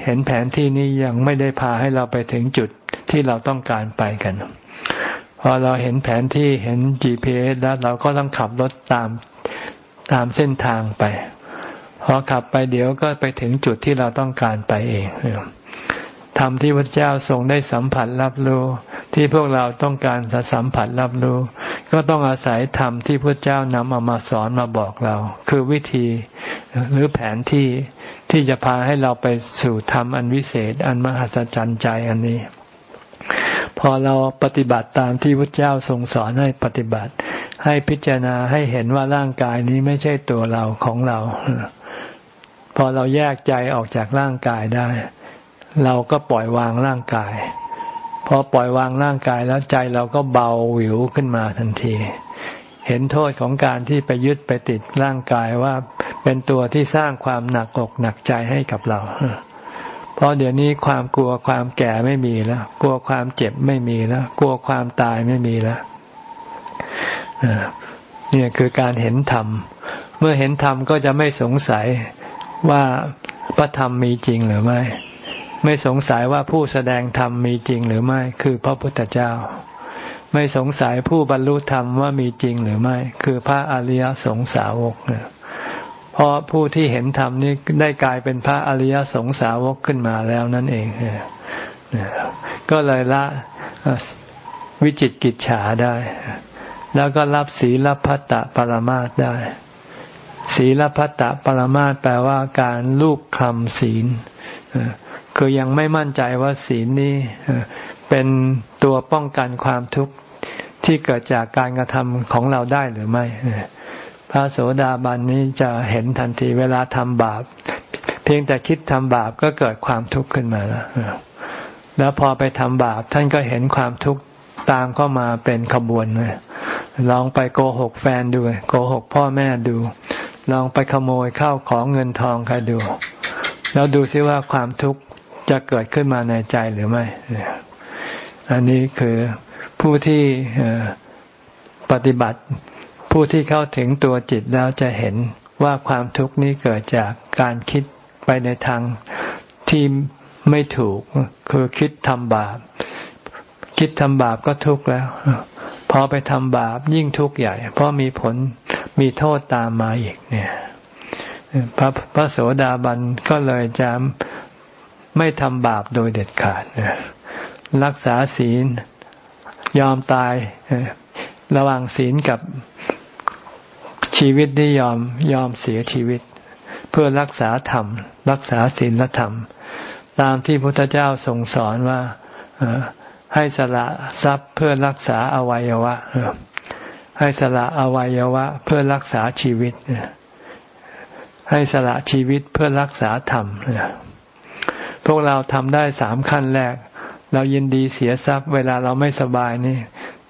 เห็นแผนที่นี้ยังไม่ได้พาให้เราไปถึงจุดที่เราต้องการไปกันพอเราเห็นแผนที่เห็น GPS แล้วเราก็ต้องขับรถตามตามเส้นทางไป พอขับไปเดี๋ยวก็ไปถึงจุดที่เราต้องการไปเองธรรมที่พระเจ้าทรงได้สัมผัสรับรู้ที่พวกเราต้องการสัมผัสรับรู้ ก็ต้องอาศัยธรรมที่พระเจ้านำเอามาสอนมาบอกเรา คือวิธีหรือแผนที่ ที่จะพาให้เราไปสู่ธรรมอันวิเศษ อันมหัศจรรย์ใจอันนี้ พอเราปฏิบัติตามที่พระเจ้าทรงสอนให้ปฏิบัติ ให้พิจารณาให้เห็นว่าร่างกายนี้ไม่ใช่ตัวเราของเรา พอเราแยกใจออกจากร่างกายได้ เราก็ปล่อยวางร่างกาย พอปล่อยวางร่างกายแล้วใจเราก็เบาหวิวขึ้นมาทันที เห็นโทษของการที่ไปยึดไปติดร่างกายว่าเป็นตัวที่สร้างความหนักอกหนักใจให้กับเรา เพราะเดี๋ยวนี้ความกลัวความแก่ไม่มีแล้ว กลัวความเจ็บไม่มีแล้ว กลัวความตายไม่มีแล้วเนี่ยคือการเห็นธรรม เมื่อเห็นธรรมก็จะไม่สงสัยว่าพระธรรมมีจริงหรือไม่ ไม่สงสัยว่าผู้แสดงธรรมมีจริงหรือไม่ คือพระพุทธเจ้า ไม่สงสัยผู้บรรลุธรรมว่ามีจริงหรือไม่ คือพระอริยสงสาวกเนี่ยเพราะผู้ที่เห็นธรรมนี้ได้กลายเป็นพระอริยสงสาวกขึ้นมาแล้วนั่นเองก็เลยละวิจิตกิจฉาได้ แล้วก็รับศีลพัตตปรมาตได้ ศีลพัตตปรมาตแปลว่าการลูกคลำศีลคือยังไม่มั่นใจว่าศีลนี้ เป็นตัวป้องกันความทุกข์ที่เกิดจากการกระทำของเราได้หรือไม่ พระโสดาบันนี้จะเห็นทันทีเวลาทำบาป เพียงแต่คิดทำบาปก็เกิดความทุกข์ขึ้นมาแล้วแล้วพอไปทำบาปท่านก็เห็นความทุกข์ตามเข้ามาเป็นขบวนเลยลองไปโกหกแฟนดูโกหกพ่อแม่ดู ลองไปขโมยข้าวของเงินทองใครดู แล้วดูซิว่าความทุกข์จะเกิดขึ้นมาในใจหรือไม่ อันนี้คือผู้ที่ปฏิบัติ ผู้ที่เข้าถึงตัวจิตแล้วจะเห็นว่าความทุกข์นี้เกิดจากการคิดไปในทางที่ไม่ถูก คือคิดทำบาป คิดทำบาปก็ทุกข์แล้ว พอไปทำบาปยิ่งทุกข์ใหญ่ เพราะมีผลมีโทษตามมาอีกเนี่ยพระพระโสดาบันก็เลยจะไม่ทำบาปโดยเด็ดขาด รักษาศีล ยอมตาย ระหว่างศีลกับชีวิตนี่ยอมยอมเสียชีวิต เพื่อรักษาธรรม รักษาศีลธรรม ตามที่พระพุทธเจ้าทรงสอนว่าให้สละทรัพย์เพื่อรักษาอวัยวะ ให้สละอวัยวะ เพื่อรักษาชีวิต ให้สละชีวิตเพื่อรักษาธรรมพวกเราทำได้สามขั้นแรก เรายินดีเสียทรัพย์ เวลาเราไม่สบายนี่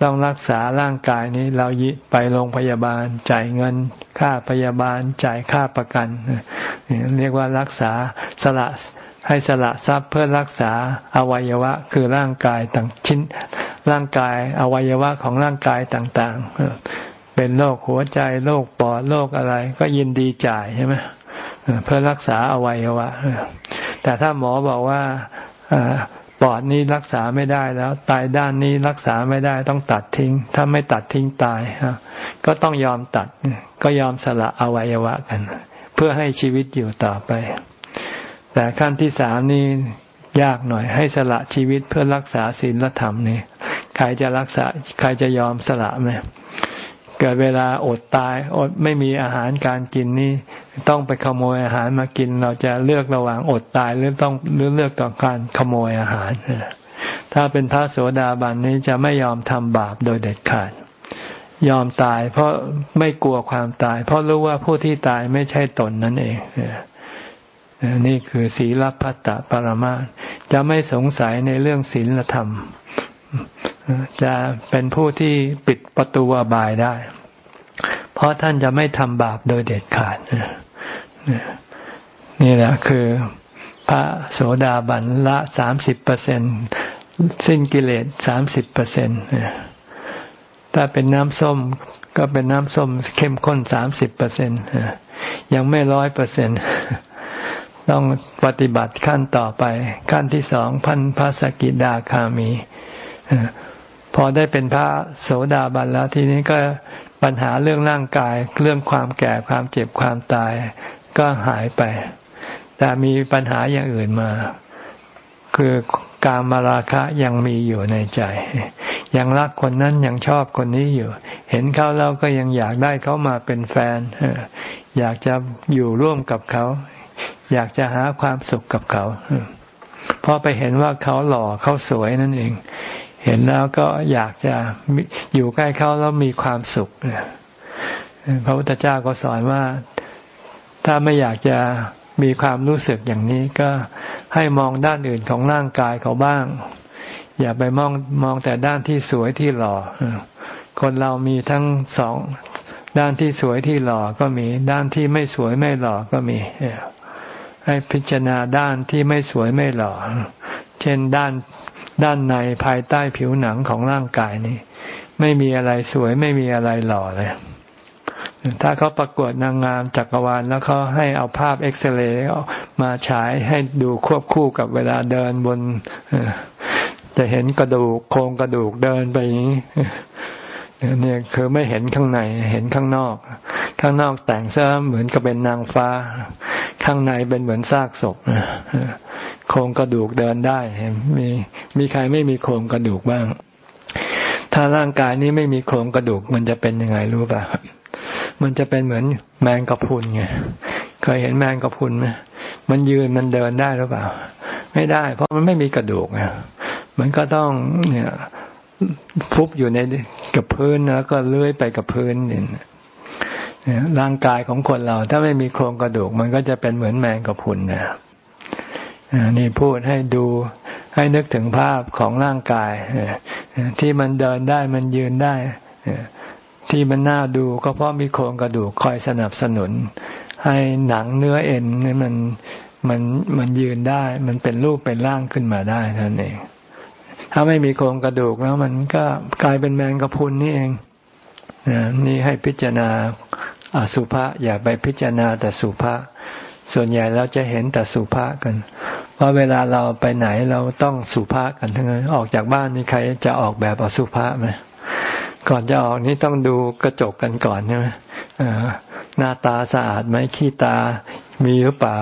ต้องรักษาร่างกายนี้ เราไปโรงพยาบาล จ่ายเงิน ค่าพยาบาล จ่ายค่าประกัน เรียกว่ารักษาสละให้สละทรัพย์เพื่อรักษาอวัยวะ คือร่างกายต่างชิ้น ร่างกายอวัยวะของร่างกายต่างๆ เป็นโรคหัวใจโรคปอดโรคอะไร ก็ยินดีจ่ายใช่ไหมเพื่อรักษาอวัยวะ แต่ถ้าหมอบอกว่า ปอดนี้รักษาไม่ได้แล้วตายด้านนี้รักษาไม่ได้ต้องตัดทิ้ง ถ้าไม่ตัดทิ้งตายก็ต้องยอมตัด ก็ยอมสละอวัยวะกัน เพื่อให้ชีวิตอยู่ต่อไป แต่ขั้นที่สามนี่ยากหน่อย ให้สละชีวิตเพื่อรักษาศีลธรรมนี่ใครจะรักษาใครจะยอมสละไหม เกิดเวลาอดตายอดไม่มีอาหารการกินนี่ต้องไปขโมยอาหารมากิน เราจะเลือกระหว่างอดตายหรือต้องหรือเลือกต่อการขโมยอาหาร ถ้าเป็นพระโสดาบันนี้จะไม่ยอมทำบาปโดยเด็ดขาด ยอมตายเพราะไม่กลัวความตาย เพราะรู้ว่าผู้ที่ตายไม่ใช่ตนนั่นเองนี่คือศีลพัตตปรมาจะไม่สงสัยในเรื่องศีลธรรม จะเป็นผู้ที่ปิดประตูอบายได้ เพราะท่านจะไม่ทำบาปโดยเด็ดขาดนี่แหละคือพระโสดาบันละสามสิบเปอร์เซ็นสิ้นกิเลสสามสิบเปอร์เซ็นถ้าเป็นน้ำส้มก็เป็นน้ำส้มเข้มข้นสามสิบเปอร์เซ็นยังไม่ร้อยเปอร์เซ็นต้องปฏิบัติขั้นต่อไป ขั้นที่สองพันพระสกิดาคามี พอได้เป็นพระโสดาบันแล้วทีนี้ก็ปัญหาเรื่องร่างกายเรื่องความแก่ความเจ็บความตาย ก็หายไป แต่มีปัญหาอย่างอื่นมา คือการมาราคะยังมีอยู่ในใจ ยังรักคนนั้นยังชอบคนนี้อยู่ เห็นเขาแล้วก็ยังอยากได้เขามาเป็นแฟน อยากจะอยู่ร่วมกับเขา อยากจะหาความสุขกับเขา เพราะไปเห็นว่าเขาหล่อเขาสวยนั่นเอง เห็นแล้วก็อยากจะอยู่ใกล้เขาแล้วมีความสุขพระพุทธเจ้าก็สอนว่าถ้าไม่อยากจะมีความรู้สึกอย่างนี้ก็ให้มองด้านอื่นของร่างกายเขาบ้าง อย่าไปมองมองแต่ด้านที่สวยที่หล่อคนเรามีทั้งสองด้านที่สวยที่หล่อก็มี ด้านที่ไม่สวยไม่หล่อก็มีให้พิจารณาด้านที่ไม่สวยไม่หล่อ เช่นด้าน ด้านในภายใต้ผิวหนังของร่างกายนี้ ไม่มีอะไรสวยไม่มีอะไรหล่อเลย ถ้าเขาประกวดนางงามจักรวาลแล้วเขาให้เอาภาพเอ็กซเรย์มาฉายให้ดูควบคู่กับเวลาเดินบน จะเห็นกระดูกโครงกระดูกเดินไปอย่างนี้เนี่ยคือไม่เห็นข้างในเห็นข้างนอก ข้างนอกแต่งซะเหมือนกับเป็นนางฟ้า ข้างในเป็นเหมือนซากศพโครงกระดูกเดินได้มีมีใครไม่มีโครงกระดูกบ้าง ถ้าร่างกายนี้ไม่มีโครงกระดูก มันจะเป็นยังไงรู้ป่ะมันจะเป็นเหมือนแมงกะพรุนไงเคยเห็นแมงกะพรุนไหมมันยืนมันเดินได้หรือเปล่า ไม่ได้ เพราะมันไม่มีกระดูกไงมันก็ต้องเนี่ยฟุบอยู่ในกับพื้นแล้วก็เลื้อยไปกับพื้นเนี่ย ร่างกายของคนเรา ถ้าไม่มีโครงกระดูก มันก็จะเป็นเหมือนแมงกะพรุนนะนี่พูดให้ดูให้นึกถึงภาพของร่างกายที่มันเดินได้มันยืนได้ที่มันน่าดูก็เพราะมีโครงกระดูกคอยสนับสนุน ให้หนังเนื้อเอ็นนี่มันมันมันยืนได้ มันเป็นรูปเป็นร่างขึ้นมาได้ท่านเองถ้าไม่มีโครงกระดูกแล้วมันก็กลายเป็นแมงกะพรุนนี่เองนี่ให้พิจารณา อสุภะอย่าไปพิจารณาแต่สุภะส่วนใหญ่เราจะเห็นแต่สุภะกันเพราะเวลาเราไปไหนเราต้องสุภะกันทั้งนั้นออกจากบ้านนี่ใครจะออกแบบอสุภะไหมก่อนจะออกนี่ต้องดูกระจกกันก่อนใช่ไหมหน้าตาสะอาดไหมขี้ตามีหรือเปล่า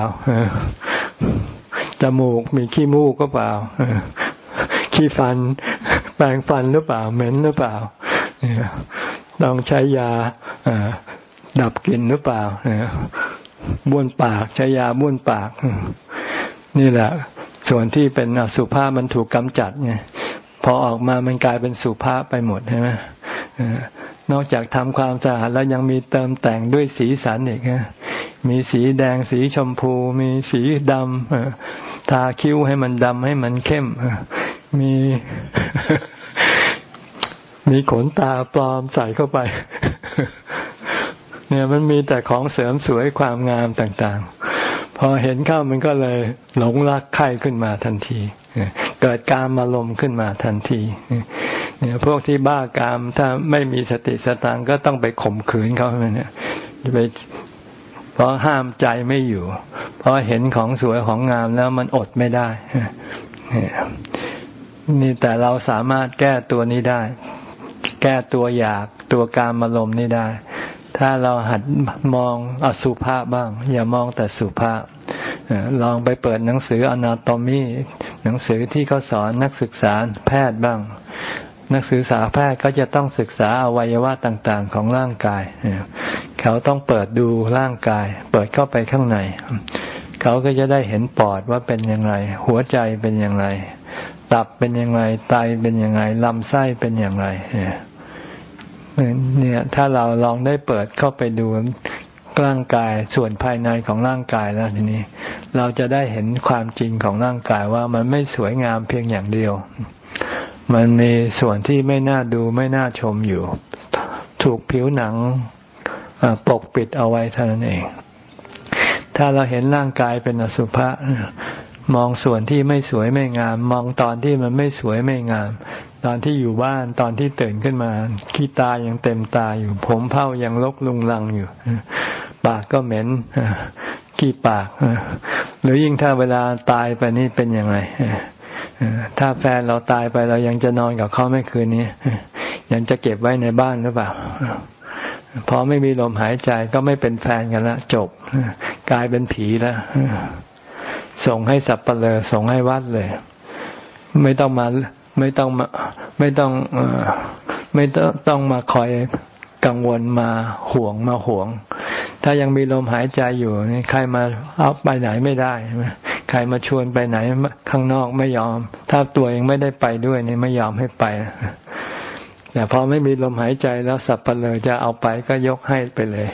จมูกมีขี้มูกก็เปล่าขี้ฟัน แปรงฟันหรือเปล่าเหม็นหรือเปล่าต้องใช้ยา ดับกลิ่นหรือเปล่าบ้วนปากใช้ยาบ้วนปาก นี่แหละ ส่วนที่เป็นสุภาพมันถูกกำจัดไงพอออกมามันกลายเป็นสุภาพไปหมดใช่ไหมนอกจากทำความสะอาดแล้วยังมีเติมแต่งด้วยสีสันอีกมีสีแดงสีชมพู มีสีดำทาคิ้วให้มันดำให้มันเข้มมีมีขนตาปลอมใส่เข้าไป เนี่ยมันมีแต่ของเสริมสวยความงามต่างๆ พอเห็นเข้ามันก็เลยหลงรักใครขึ้นมาทันทีเกิดการมาลมขึ้นมาทันทีเนี่ยพวกที่บ้ากามถ้าไม่มีสติสตังก็ต้องไปข่มขืนเขาเนี่ยไปเพราะห้ามใจไม่อยู่ เพราะเห็นของสวยของงามแล้วมันอดไม่ได้นี่แต่เราสามารถแก้ตัวนี้ได้ แก้ตัวอยากตัวการมารมนี่ได้ ถ้าเราหัดมองอสุภาพบ้าง อย่ามองแต่สุภาพลองไปเปิดหนังสืออนาโตมีหนังสือที่เขาสอนนักศึกษาแพทย์บ้าง นักศึกษาแพทย์ก็จะต้องศึกษาอวัยวะต่างๆ ของร่างกาย เขาต้องเปิดดูร่างกาย เปิดเข้าไปข้างใน เขาก็จะได้เห็นปอดว่าเป็นยังไง หัวใจเป็นยังไงตับเป็นยังไงไตเป็นยังไงลำไส้เป็นอย่างไรเเนี่ย ถ้าเราลองได้เปิดเข้าไปดูร่างกายส่วนภายในของร่างกายแล้วทีนี้ เราจะได้เห็นความจริงของร่างกายว่ามันไม่สวยงามเพียงอย่างเดียว มันมีส่วนที่ไม่น่าดูไม่น่าชมอยู่ ถูกผิวหนังปกปิดเอาไว้เท่านั้นเอง ถ้าเราเห็นร่างกายเป็นอสุภะมองส่วนที่ไม่สวยไม่งาม มองตอนที่มันไม่สวยไม่งาม ตอนที่อยู่บ้านตอนที่ตื่นขึ้นมาขี้ตายังเต็มตาอยู่ ผมเผ้ายังลกลุงลังอยู่ ปากก็เหม็นขี้ปาก หรือยิ่งถ้าเวลาตายไปนี่เป็นยังไงถ้าแฟนเราตายไปเรายังจะนอนกับเขาไม่คืนนี้ยังจะเก็บไว้ในบ้านหรือเปล่าพอไม่มีลมหายใจก็ไม่เป็นแฟนกันละจบ กลายเป็นผีแล้วส่งให้สับปเปลอส่งให้วัดเลย ไม่ต้องมา ไม่ต้องมาไม่ต้องไม่ต้องมาคอยกังวลมาห่วงมาห่วง ถ้ายังมีลมหายใจอยู่ใครมาเอาไปไหนไม่ได้ใครมาชวนไปไหนข้างนอกไม่ยอม ถ้าตัวยังไม่ได้ไปด้วยนี่ไม่ยอมให้ไปแต่พอไม่มีลมหายใจแล้วสับเปลือจะเอาไปก็ยกให้ไปเลย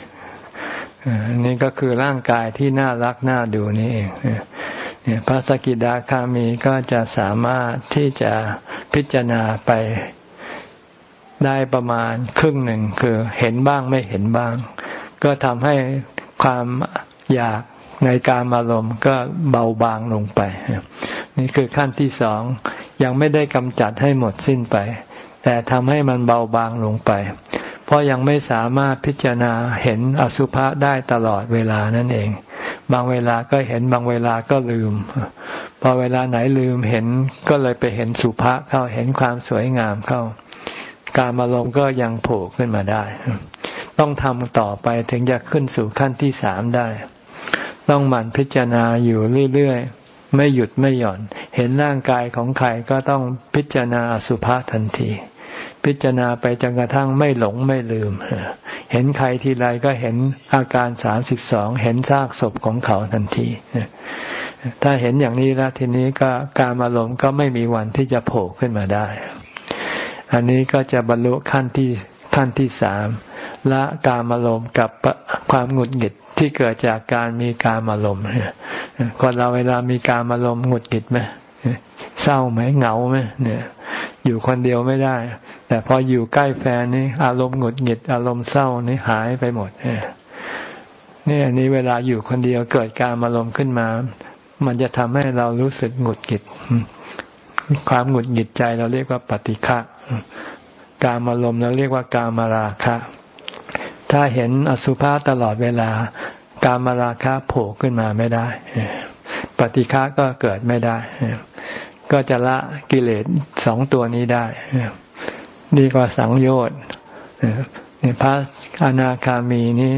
นี่ก็คือร่างกายที่น่ารักน่าดูนี่เอง พระสกิดาคามีก็จะสามารถที่จะพิจารณาไปได้ประมาณครึ่งหนึ่งคือเห็นบ้างไม่เห็นบ้าง ก็ทำให้ความอยากในการอารมณ์ก็เบาบางลงไป นี่คือขั้นที่สองยังไม่ได้กำจัดให้หมดสิ้นไป แต่ทำให้มันเบาบางลงไป เพราะยังไม่สามารถพิจารณาเห็นอสุภะได้ตลอดเวลานั่นเอง บางเวลาก็เห็นบางเวลาก็ลืม พอเวลาไหนลืมเห็นก็เลยไปเห็นสุภะเข้าเห็นความสวยงามเข้า การอารมณ์ก็ยังโผล่ขึ้นมาได้ ต้องทำต่อไปถึงจะขึ้นสู่ขั้นที่สามได้ ต้องหมั่นพิจารณาอยู่เรื่อยๆ ไม่หยุดไม่หย่อน เห็นร่างกายของใครก็ต้องพิจารณาสุภาทันที พิจารณาไปจนกระทั่งไม่หลงไม่ลืม เห็นใครทีไรก็เห็นอาการสามสิบสองเห็นซากศพของเขาทันทีถ้าเห็นอย่างนี้แล้วทีนี้ก็การอารมณ์ก็ไม่มีวันที่จะโผล่ขึ้นมาได้ อันนี้ก็จะบรรลุขั้นที่ขั้นที่สามละกามารมณ์กับความหงุดหงิดที่เกิดจากการมีกามารมณ์คนเราเวลามีกามารมณ์หงุดหงิดไหมเศร้าไหมเหงาไหมเนี่ย อยู่คนเดียวไม่ได้ แต่พออยู่ใกล้แฟนนี่อารมณ์หงุดหงิดอารมณ์เศร้านี่หายไปหมดนี่อันนี้เวลาอยู่คนเดียวเกิดการอารมณ์ขึ้นมา มันจะทำให้เรารู้สึกหงุดหงิด ความหงุดหงิดใจเราเรียกว่าปฏิฆะการอารมณ์เราเรียกว่าการมาราคะ ถ้าเห็นอสุภะตลอดเวลา การมาราคะโผล่ขึ้นมาไม่ได้ ปฏิฆะก็เกิดไม่ได้ ก็จะละกิเลสสองตัวนี้ได้ ดีกว่าสังโยชน์พระอนาคามีนี้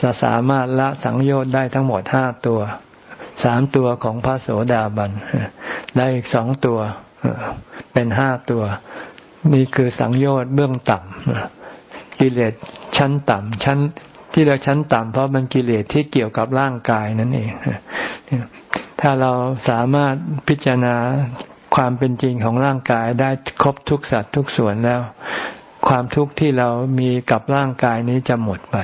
จะสามารถละสังโยชน์ได้ทั้งหมดห้าตัวสามตัวของพระโสดาบันและอีกสองตัวเป็นห้าตัว นี่คือสังโยชน์เบื้องต่ำกิเลสชั้นต่ำชั้นที่เราชั้นต่ำเพราะมันกิเลสที่เกี่ยวกับร่างกายนั่นเอง ถ้าเราสามารถพิจารณาความเป็นจริงของร่างกายได้ครบทุกสัตว์ทุกส่วนแล้ว ความทุกข์ที่เรามีกับร่างกายนี้จะหมดไป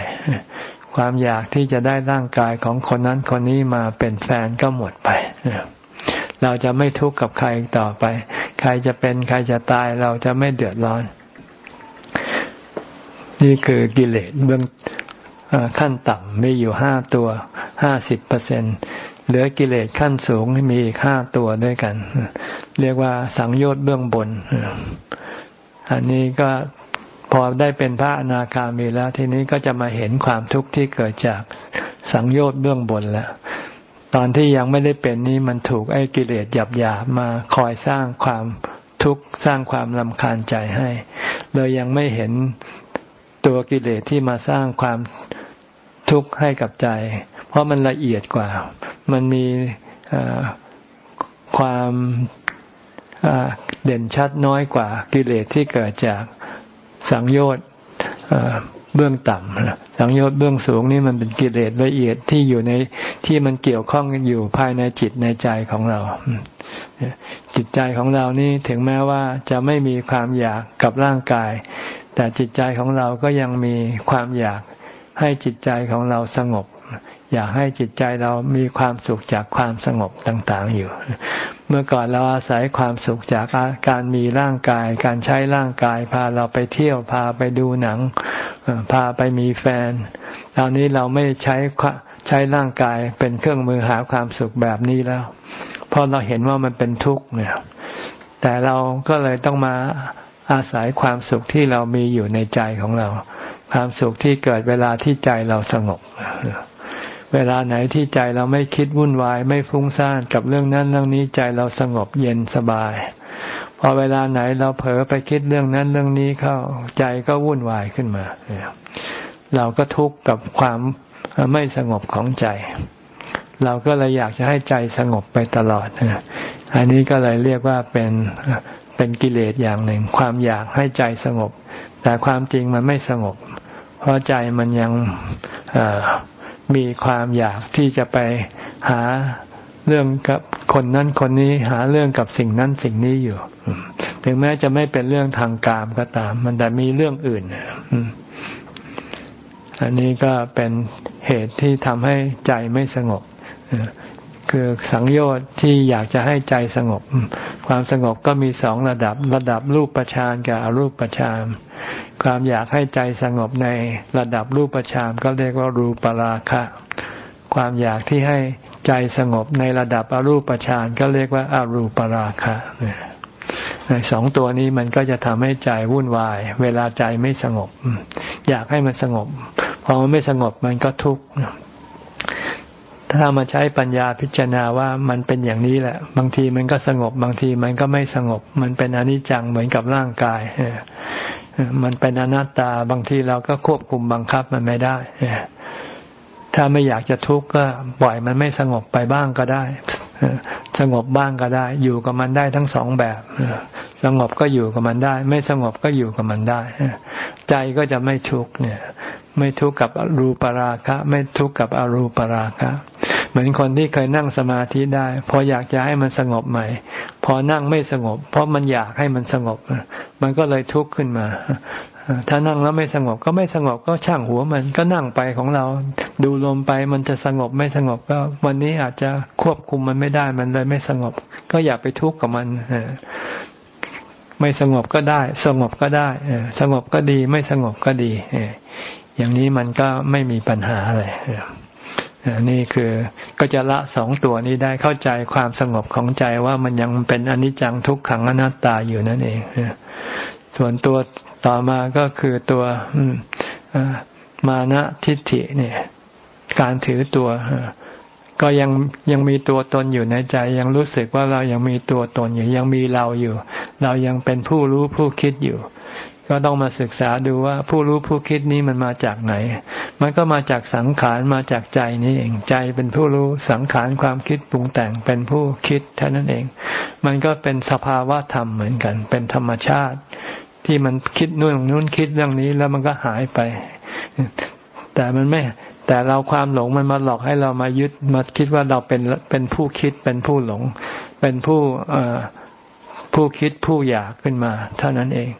ความอยากที่จะได้ร่างกายของคนนั้นคนนี้มาเป็นแฟนก็หมดไปเราจะไม่ทุกข์กับใครต่อไป ใครจะเป็นใครจะตายเราจะไม่เดือดร้อน นี่คือกิเลสเบื้องขั้นต่ำมีอยู่ห้าตัวห้าสิบเปอร์เซ็น เหลือกิเลสขั้นสูงมีอีกห้าตัวด้วยกัน เรียกว่าสังโยชน์เบื้องบน อันนี้ก็พอได้เป็นพระอนาคามีแล้ว ทีนี้ก็จะมาเห็นความทุกข์ที่เกิดจากสังโยชน์เบื้องบนแล้ว ตอนที่ยังไม่ได้เป็นนี้มันถูกไอ้กิเลสหยาบหยาบมาคอยสร้างความทุกข์สร้างความลำคาญใจให้ เลยยังไม่เห็นตัวกิเลสที่มาสร้างความทุกข์ให้กับใจ เพราะมันละเอียดกว่า มันมีความเด่นชัดน้อยกว่ากิเลสที่เกิดจากสังโยชน์เบื้องต่ำสังโยชน์เบื้องสูงนี่มันเป็นกิเลสละเอียดที่อยู่ในที่มันเกี่ยวข้องกันอยู่ภายในจิตในใจของเรา จิตใจของเรานี่ถึงแม้ว่าจะไม่มีความอยากกับร่างกาย แต่จิตใจของเราก็ยังมีความอยากให้จิตใจของเราสงบ อยากให้จิตใจเรามีความสุขจากความสงบต่างๆอยู่ เมื่อก่อนเราอาศัยความสุขจากการมีร่างกาย การใช้ร่างกาย พาเราไปเที่ยวพาไปดูหนัง พาไปมีแฟนตอนนี้เราไม่ใช้ใช้ร่างกายเป็นเครื่องมือหาความสุขแบบนี้แล้วเพราะเราเห็นว่ามันเป็นทุกข์เนี่ยแต่เราก็เลยต้องมาอาศัยความสุขที่เรามีอยู่ในใจของเรา ความสุขที่เกิดเวลาที่ใจเราสงบ เวลาไหนที่ใจเราไม่คิดวุ่นวาย ไม่ฟุ้งซ่านกับเรื่องนั้นเรื่องนี้ใจเราสงบเย็นสบาย พอเวลาไหนเราเผลอไปคิดเรื่องนั้นเรื่องนี้เข้าใจก็วุ่นวายขึ้นมาเราก็ทุกข์กับความไม่สงบของใจ เราก็เลยอยากจะให้ใจสงบไปตลอดอันนี้ก็เลยเรียกว่าเป็นเป็นกิเลสอย่างหนึ่ง ความอยากให้ใจสงบ แต่ความจริงมันไม่สงบ เพราะใจมันยัง มีความอยากที่จะไปหาเรื่องกับคนนั้นคนนี้หาเรื่องกับสิ่งนั้นสิ่งนี้อยู่ ถึงแม้จะไม่เป็นเรื่องทางการก็ตาม มันแต่มีเรื่องอื่น อันนี้ก็เป็นเหตุที่ทำให้ใจไม่สงบ คือสังโยชน์ที่อยากจะให้ใจสงบ ความสงบก็มีสองระดับ ระดับรูปประชานกับอรูปประชานความอยากให้ใจสงบในระดับรูปประชานก็เรียกว่ารูปราคะ ความอยากที่ให้ใจสงบในระดับอรูปฌานก็เรียกว่าอารูปราคะสองตัวนี้มันก็จะทำให้ใจวุ่นวาย เวลาใจไม่สงบ อยากให้มันสงบ พอมันไม่สงบมันก็ทุกข์ ถ้ามาใช้ปัญญาพิจารณาว่ามันเป็นอย่างนี้แหละ บางทีมันก็สงบ บางทีมันก็ไม่สงบ มันเป็นอนิจจังเหมือนกับร่างกายมันเป็นอนัตตา บางทีเราก็ควบคุมบังคับมันไม่ได้ถ้าไม่อยากจะทุกข์ก็ปล่อยมันไม่สงบไปบ้างก็ได้ สงบบ้างก็ได้ อยู่กับมันได้ทั้งสองแบบ สงบก็อยู่กับมันได้ ไม่สงบก็อยู่กับมันได้ ใจก็จะไม่ทุกข์เนี่ย ไม่ทุกข์กับรูปราคะ ไม่ทุกข์กับอรูปราคะ เหมือนคนที่เคยนั่งสมาธิได้ พออยากจะให้มันสงบใหม่ พอนั่งไม่สงบ เพราะมันอยากให้มันสงบ มันก็เลยทุกข์ขึ้นมา ถ้านั่งแล้วไม่สงบก็ไม่สงบก็ช่างหัวมันก็นั่งไปของเรา ดูลมไปมันจะสงบไม่สงบก็ วันนี้อาจจะควบคุมมันไม่ได้มันเลยไม่สงบ ก็อย่าไปทุกข์กับมันไม่สงบก็ได้ สงบก็ได้สงบก็ดี ไม่สงบก็ดี อย่างนี้มันก็ไม่มีปัญหาอะไรนี่คือก็จะละสองตัวนี้ได้เข้าใจความสงบของใจว่ามันยังเป็นอนิจจังทุกขังอนัตตาอยู่นั่นเองส่วนตัวต่อมาก็คือตัวมานะทิฏฐิเนี่ย การถือตัวก็ยังยังมีตัวตนอยู่ในใจ ยังรู้สึกว่าเรายังมีตัวตนอยู่ ยังมีเราอยู่ เรายังเป็นผู้รู้ผู้คิดอยู่ ก็ต้องมาศึกษาดูว่าผู้รู้ผู้คิดนี้มันมาจากไหน มันก็มาจากสังขารมาจากใจนี่เอง ใจเป็นผู้รู้สังขารความคิดปรุงแต่งเป็นผู้คิดเท่านั้นเอง มันก็เป็นสภาวะธรรมเหมือนกัน เป็นธรรมชาติ ที่มันคิดนู่นนู่นคิดเรื่องนี้แล้วมันก็หายไป แต่มันไม่ แต่เราความหลงมันมาหลอกให้เรามายึดมาคิดว่าเราเป็นเป็นผู้คิดเป็นผู้หลง เป็นผู้ผู้คิดผู้อยากขึ้นมา เท่านั้นเอง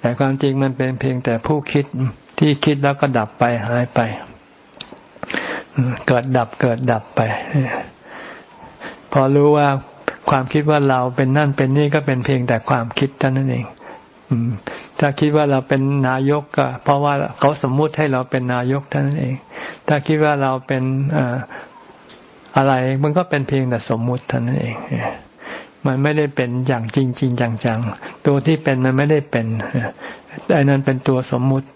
แต่ความจริงมันเป็นเพียงแต่ผู้คิดที่คิดแล้วก็ดับไปหายไป เกิดดับเกิดดับไป พอรู้ว่าความคิดว่าเราเป็นนั่นเป็นนี่ก็เป็นเพียงแต่ความคิดเท่านั้นเองถ้าคิดว่าเราเป็นนายกก็ เพราะว่าเขาสมมุติให้เราเป็นนายกเท่านั้นเอง ถ้าคิดว่าเราเป็นอะไรมันก็เป็นเพียงแต่สมมุติเท่านั้นเอง มันไม่ได้เป็นอย่างจริงจริงจังๆตัวที่เป็นมันไม่ได้เป็นไอ้นั้นเป็นตัวสมมุติ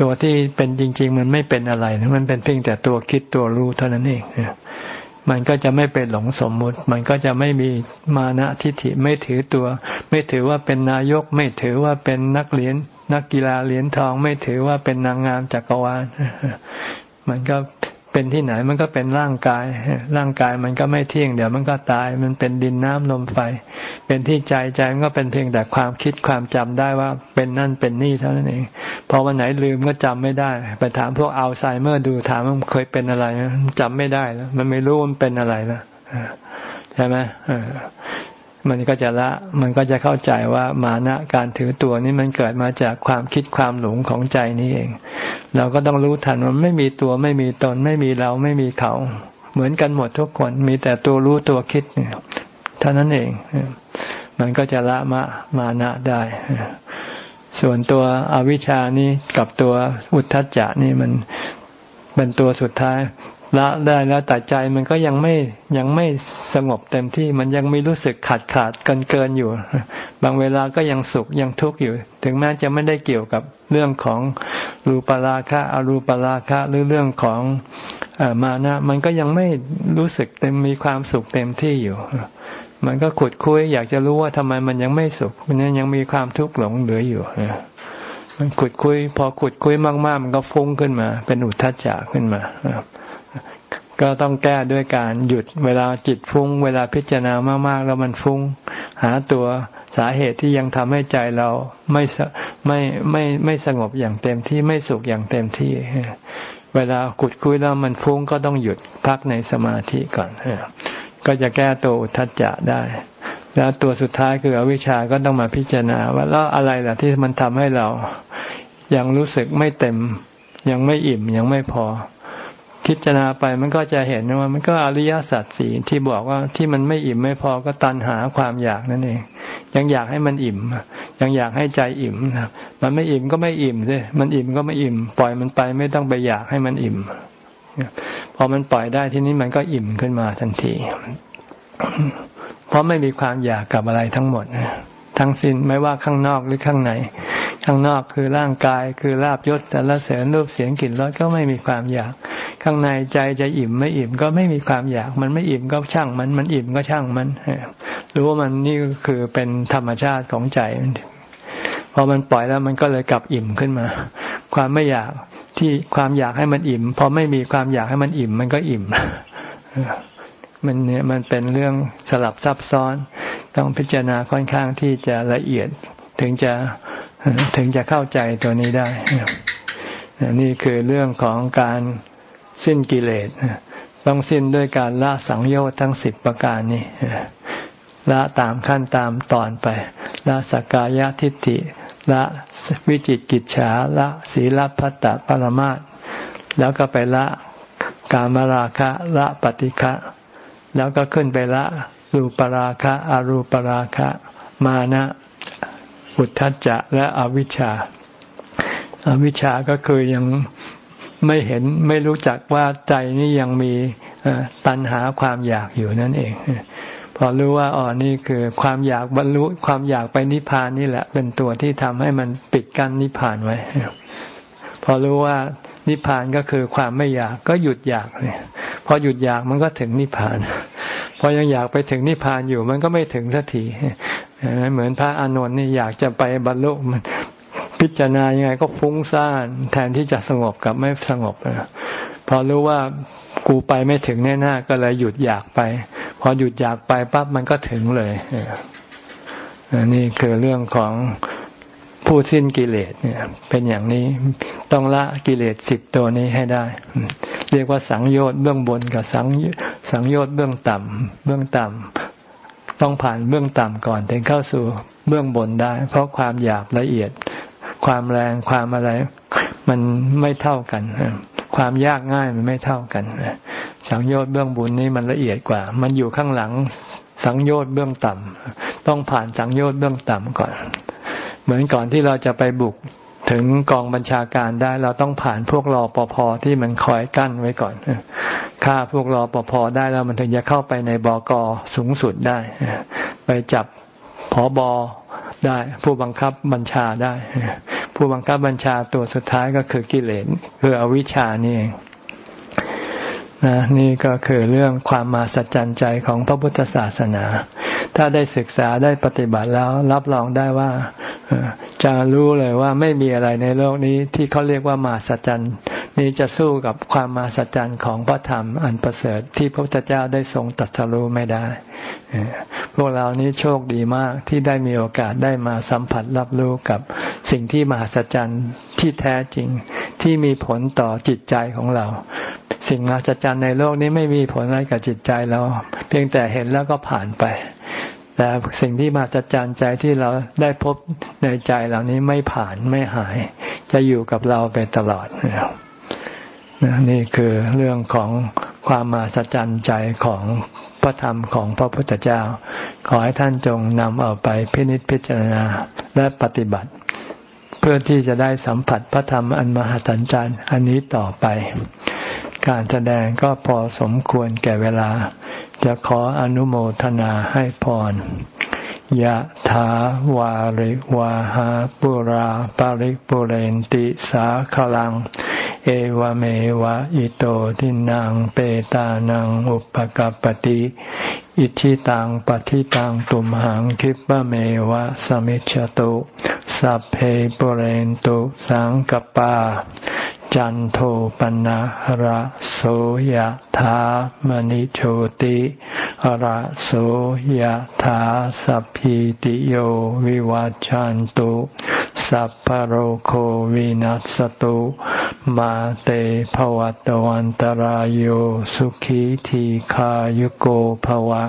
ตัวที่เป็นจริง ๆ มันไม่เป็นอะไรมันเป็นเพียงแต่ตัวคิดตัวรู้เท่านั้นเองมันก็จะไม่เป็นหลงสมมุติ มันก็จะไม่มีมานะทิฏฐิไม่ถือตัว ไม่ถือว่าเป็นนายก ไม่ถือว่าเป็นนักเรียนนักกีฬาเหรียญทอง ไม่ถือว่าเป็นนางงามจักรวาลมันก็ เป็นที่ไหนมันก็เป็นร่างกาย ร่างกายมันก็ไม่เที่ยง เดี๋ยวมันก็ตาย มันเป็นดินน้ำลมไฟ เป็นที่ใจใจมันก็เป็นเพียงแต่ความคิดความจำได้ว่าเป็นนั่นเป็นนี่เท่านั้นเอง พอวันไหนลืมก็จำไม่ได้ ไปถามพวกอัลไซเมอร์ดูถามมันเคยเป็นอะไรจำไม่ได้แล้ว มันไม่รู้มันเป็นอะไรแล้วใช่ไหม มันก็จะละ มันก็จะเข้าใจว่ามานะการถือตัวนี้มันเกิดมาจากความคิดความหลงของใจนี่เอง เราก็ต้องรู้ทันว่าไม่มีตัวไม่มีตน ไม่มีเราไม่มีเขา เหมือนกันหมดทุกคนมีแต่ตัวรู้ตัวคิดเนี่ยเท่านั้นเอง มันก็จะละมะมานะได้ ส่วนตัวอวิชานี้กับตัวอุทธัจจะนี่มันเป็นตัวสุดท้ายละได้แล้วแต่ใจมันก็ยังไม่ยังไม่สงบเต็มที่มันยังมีรู้สึกขาดขาดเกินเกินอยู่ บางเวลาก็ยังสุขยังทุกข์อยู่ ถึงแม้จะไม่ได้เกี่ยวกับเรื่องของรูปราคะอรูปราคะหรือเรื่องของมานะมันก็ยังไม่รู้สึกเต็มมีความสุขเต็มที่อยู่ มันก็ขุดคุยอยากจะรู้ว่าทำไมมันยังไม่สุขมันยังมีความทุกข์หลงเหลืออยู่มันขุดคุย พอขุดคุยมากๆ มันก็ฟุ้งขึ้นมา เป็นอุทธัจจะขึ้นมา ก็ต้องแก้ด้วยการหยุดเวลาจิตฟุ้ง เวลาพิจารณามากๆแล้วมันฟุ้ง หาตัวสาเหตุที่ยังทำให้ใจเราไม่ไม่ไม่ไม่สงบอย่างเต็มที่ไม่สุขอย่างเต็มที่ เวลาขุดคุยแล้วมันฟุ้งก็ต้องหยุดพักในสมาธิก่อนก็จะแก้ตัวอุทธัจจะได้ แล้วตัวสุดท้ายคืออวิชาก็ต้องมาพิจารณา ว่าแล้วอะไรล่ะที่มันทำให้เรายังรู้สึกไม่เต็ม ยังไม่อิ่มยังไม่พอ พิจารณาไปมันก็จะเห็นว่า มันก็อริยสัจสี่ที่บอกว่าที่มันไม่อิ่มไม่พอก็ตันหาความอยากนั่นเอง ยังอยากให้มันอิ่ม ยังอยากให้ใจอิ่มนะมันไม่อิ่มก็ไม่อิ่มสิมันอิ่มก็ไม่อิ่ม ปล่อยมันไปไม่ต้องไปอยากให้มันอิ่มพอมันปล่อยได้ทีนี้มันก็อิ่มขึ้นมาทันที เพราะไม่มีความอยากกับอะไรทั้งหมด ทั้งสิ้นไม่ว่าข้างนอกหรือข้างใน ข้างนอกคือร่างกายคือลาบยศสารเสริญรูปเสียงกลิ่นรสก็ไม่มีความอยาก ข้างในใจจะอิ่มไม่อิ่มก็ไม่มีความอยาก มันไม่อิ่มก็ช่างมัน มันอิ่มก็ช่างมันรู้ว่ามันนี่คือเป็นธรรมชาติของใจพอมันปล่อยแล้วมันก็เลยกลับอิ่มขึ้นมา ความไม่อยากที่ความอยากให้มันอิ่มพอไม่มีความอยากให้มันอิ่ม มันก็อิ่ม มันเนี่ยมันเป็นเรื่องสลับซับซ้อน ต้องพิจารณาค่อนข้างที่จะละเอียดถึงจะถึงจะเข้าใจตัวนี้ได้ นี่คือเรื่องของการสิ้นกิเลสต้องสิ้นด้วยการละสังโยชน์ทั้งสิบประการนี้ละตามขั้นตามตอนไป ละสกายทิฏฐิ ละวิจิตกิจฉาละศีลพัตตปรมาตแล้วก็ไปละกามราคะละปฏิฆะ แล้วก็ขึ้นไปละรูปราคะอรูปราคะ มานะอุทธัจจะและอวิชชาอวิชชาก็คือยังไม่เห็นไม่รู้จักว่าใจนี่ยังมีตัณหาความอยากอยู่นั่นเอง พอรู้ว่าอ๋อนี่คือความอยากบรรลุความอยากไปนิพพานนี่แหละ เป็นตัวที่ทำให้มันปิดกั้นนิพพานไว้ พอรู้ว่านิพพานก็คือความไม่อยากก็หยุดอยากเนี่ยพอหยุดอยากมันก็ถึงนิพพาน พอยังอยากไปถึงนิพพานอยู่มันก็ไม่ถึงสักทีเหมือนพระอานนท์นี่อยากจะไปบรรลุมันพิจารณายังไงก็ฟุ้งซ่านแทนที่จะสงบกับไม่สงบพอรู้ว่ากูไปไม่ถึงแน่ๆก็เลยหยุดอยากไป พอหยุดอยากไปปั๊บมันก็ถึงเลยนี่คือเรื่องของ ผู้สิ้นกิเลสเนี่ย เป็นอย่างนี้ต้องละกิเลสสิบตัวนี้ให้ได้ เรียกว่าสังโยชน์เบื้องบนกับสังสังโยชน์เบื้องต่ำเบื้องต่ำต้องผ่านเบื้องต่ำก่อนถึงเข้าสู่เบื้องบนได้ เพราะความอยากละเอียด ความแรงความอะไร มันไม่เท่ากันความยากง่ายมันไม่เท่ากันสังโยชน์เบื้องบุญนี่มันละเอียดกว่า มันอยู่ข้างหลังสังโยชน์เบื้องต่ำต้องผ่านสังโยชน์เบื้องต่ำก่อน เหมือนก่อนที่เราจะไปบุกถึงกองบัญชาการได้ เราต้องผ่านพวกรอปภที่มันคอยกั้นไว้ก่อนฆ่าพวกรอปภได้แล้วมันถึงจะเข้าไปในบกสูงสุดได้ ไปจับผอบอได้ ผู้บังคับบัญชาได้ ผู้บังคับบัญชาตัวสุดท้ายก็คือกิเลสคืออวิชชานี่เองนะนี่ก็คือเรื่องความมาสัจจันใจของพระพุทธศาสนา ถ้าได้ศึกษาได้ปฏิบัติแล้วรับรองได้ว่า จะรู้เลยว่าไม่มีอะไรในโลกนี้ที่เขาเรียกว่ามาสัจจันนี้จะสู้กับความมาสัจจันของพระธรรมอันประเสริฐที่พระพุทธเจ้าได้ทรงตัดสรู้ไม่ได้ พวกเรานี้โชคดีมากที่ได้มีโอกาสได้มาสัมผัสรับรู้กับสิ่งที่มหัศจรรย์ที่แท้จริงที่มีผลต่อจิตใจของเรา สิ่งมหัศจรรย์ในโลกนี้ไม่มีผลอะไรกับจิตใจเรา เพียงแต่เห็นแล้วก็ผ่านไป แต่สิ่งที่มหัศจรรใจที่เราได้พบในใจเหล่านี้ไม่ผ่านไม่หาย จะอยู่กับเราไปตลอดนี่คือเรื่องของความมหัศจรรใจของพระธรรมของพระพุทธเจ้า ขอให้ท่านจงนำเอาไปพินิจพิจารณาและปฏิบัติ เพื่อที่จะได้สัมผัสพระธรรมอันมหัศจรรย์อันนี้ต่อไป การแสดงก็พอสมควรแก่เวลา จะขออนุโมทนาให้พรยะถาวาริวาหาปุราปาริปุเรนติสาขลัง เอวเมวะอิโตทินังเปตานังอุปกัปติ อิชิตังปฏิตังตุมหังคิปะเมวะสมิจฉตุสัพเพปเรนตุสังกปา จันโทปนะระโสยธามณิโชติระโสยธาสัพพิติโยวิวัจจันตุ สัพพโรโควินัสตุมาเตภวัตวันตารโยสุขีทีขายุโกภวะ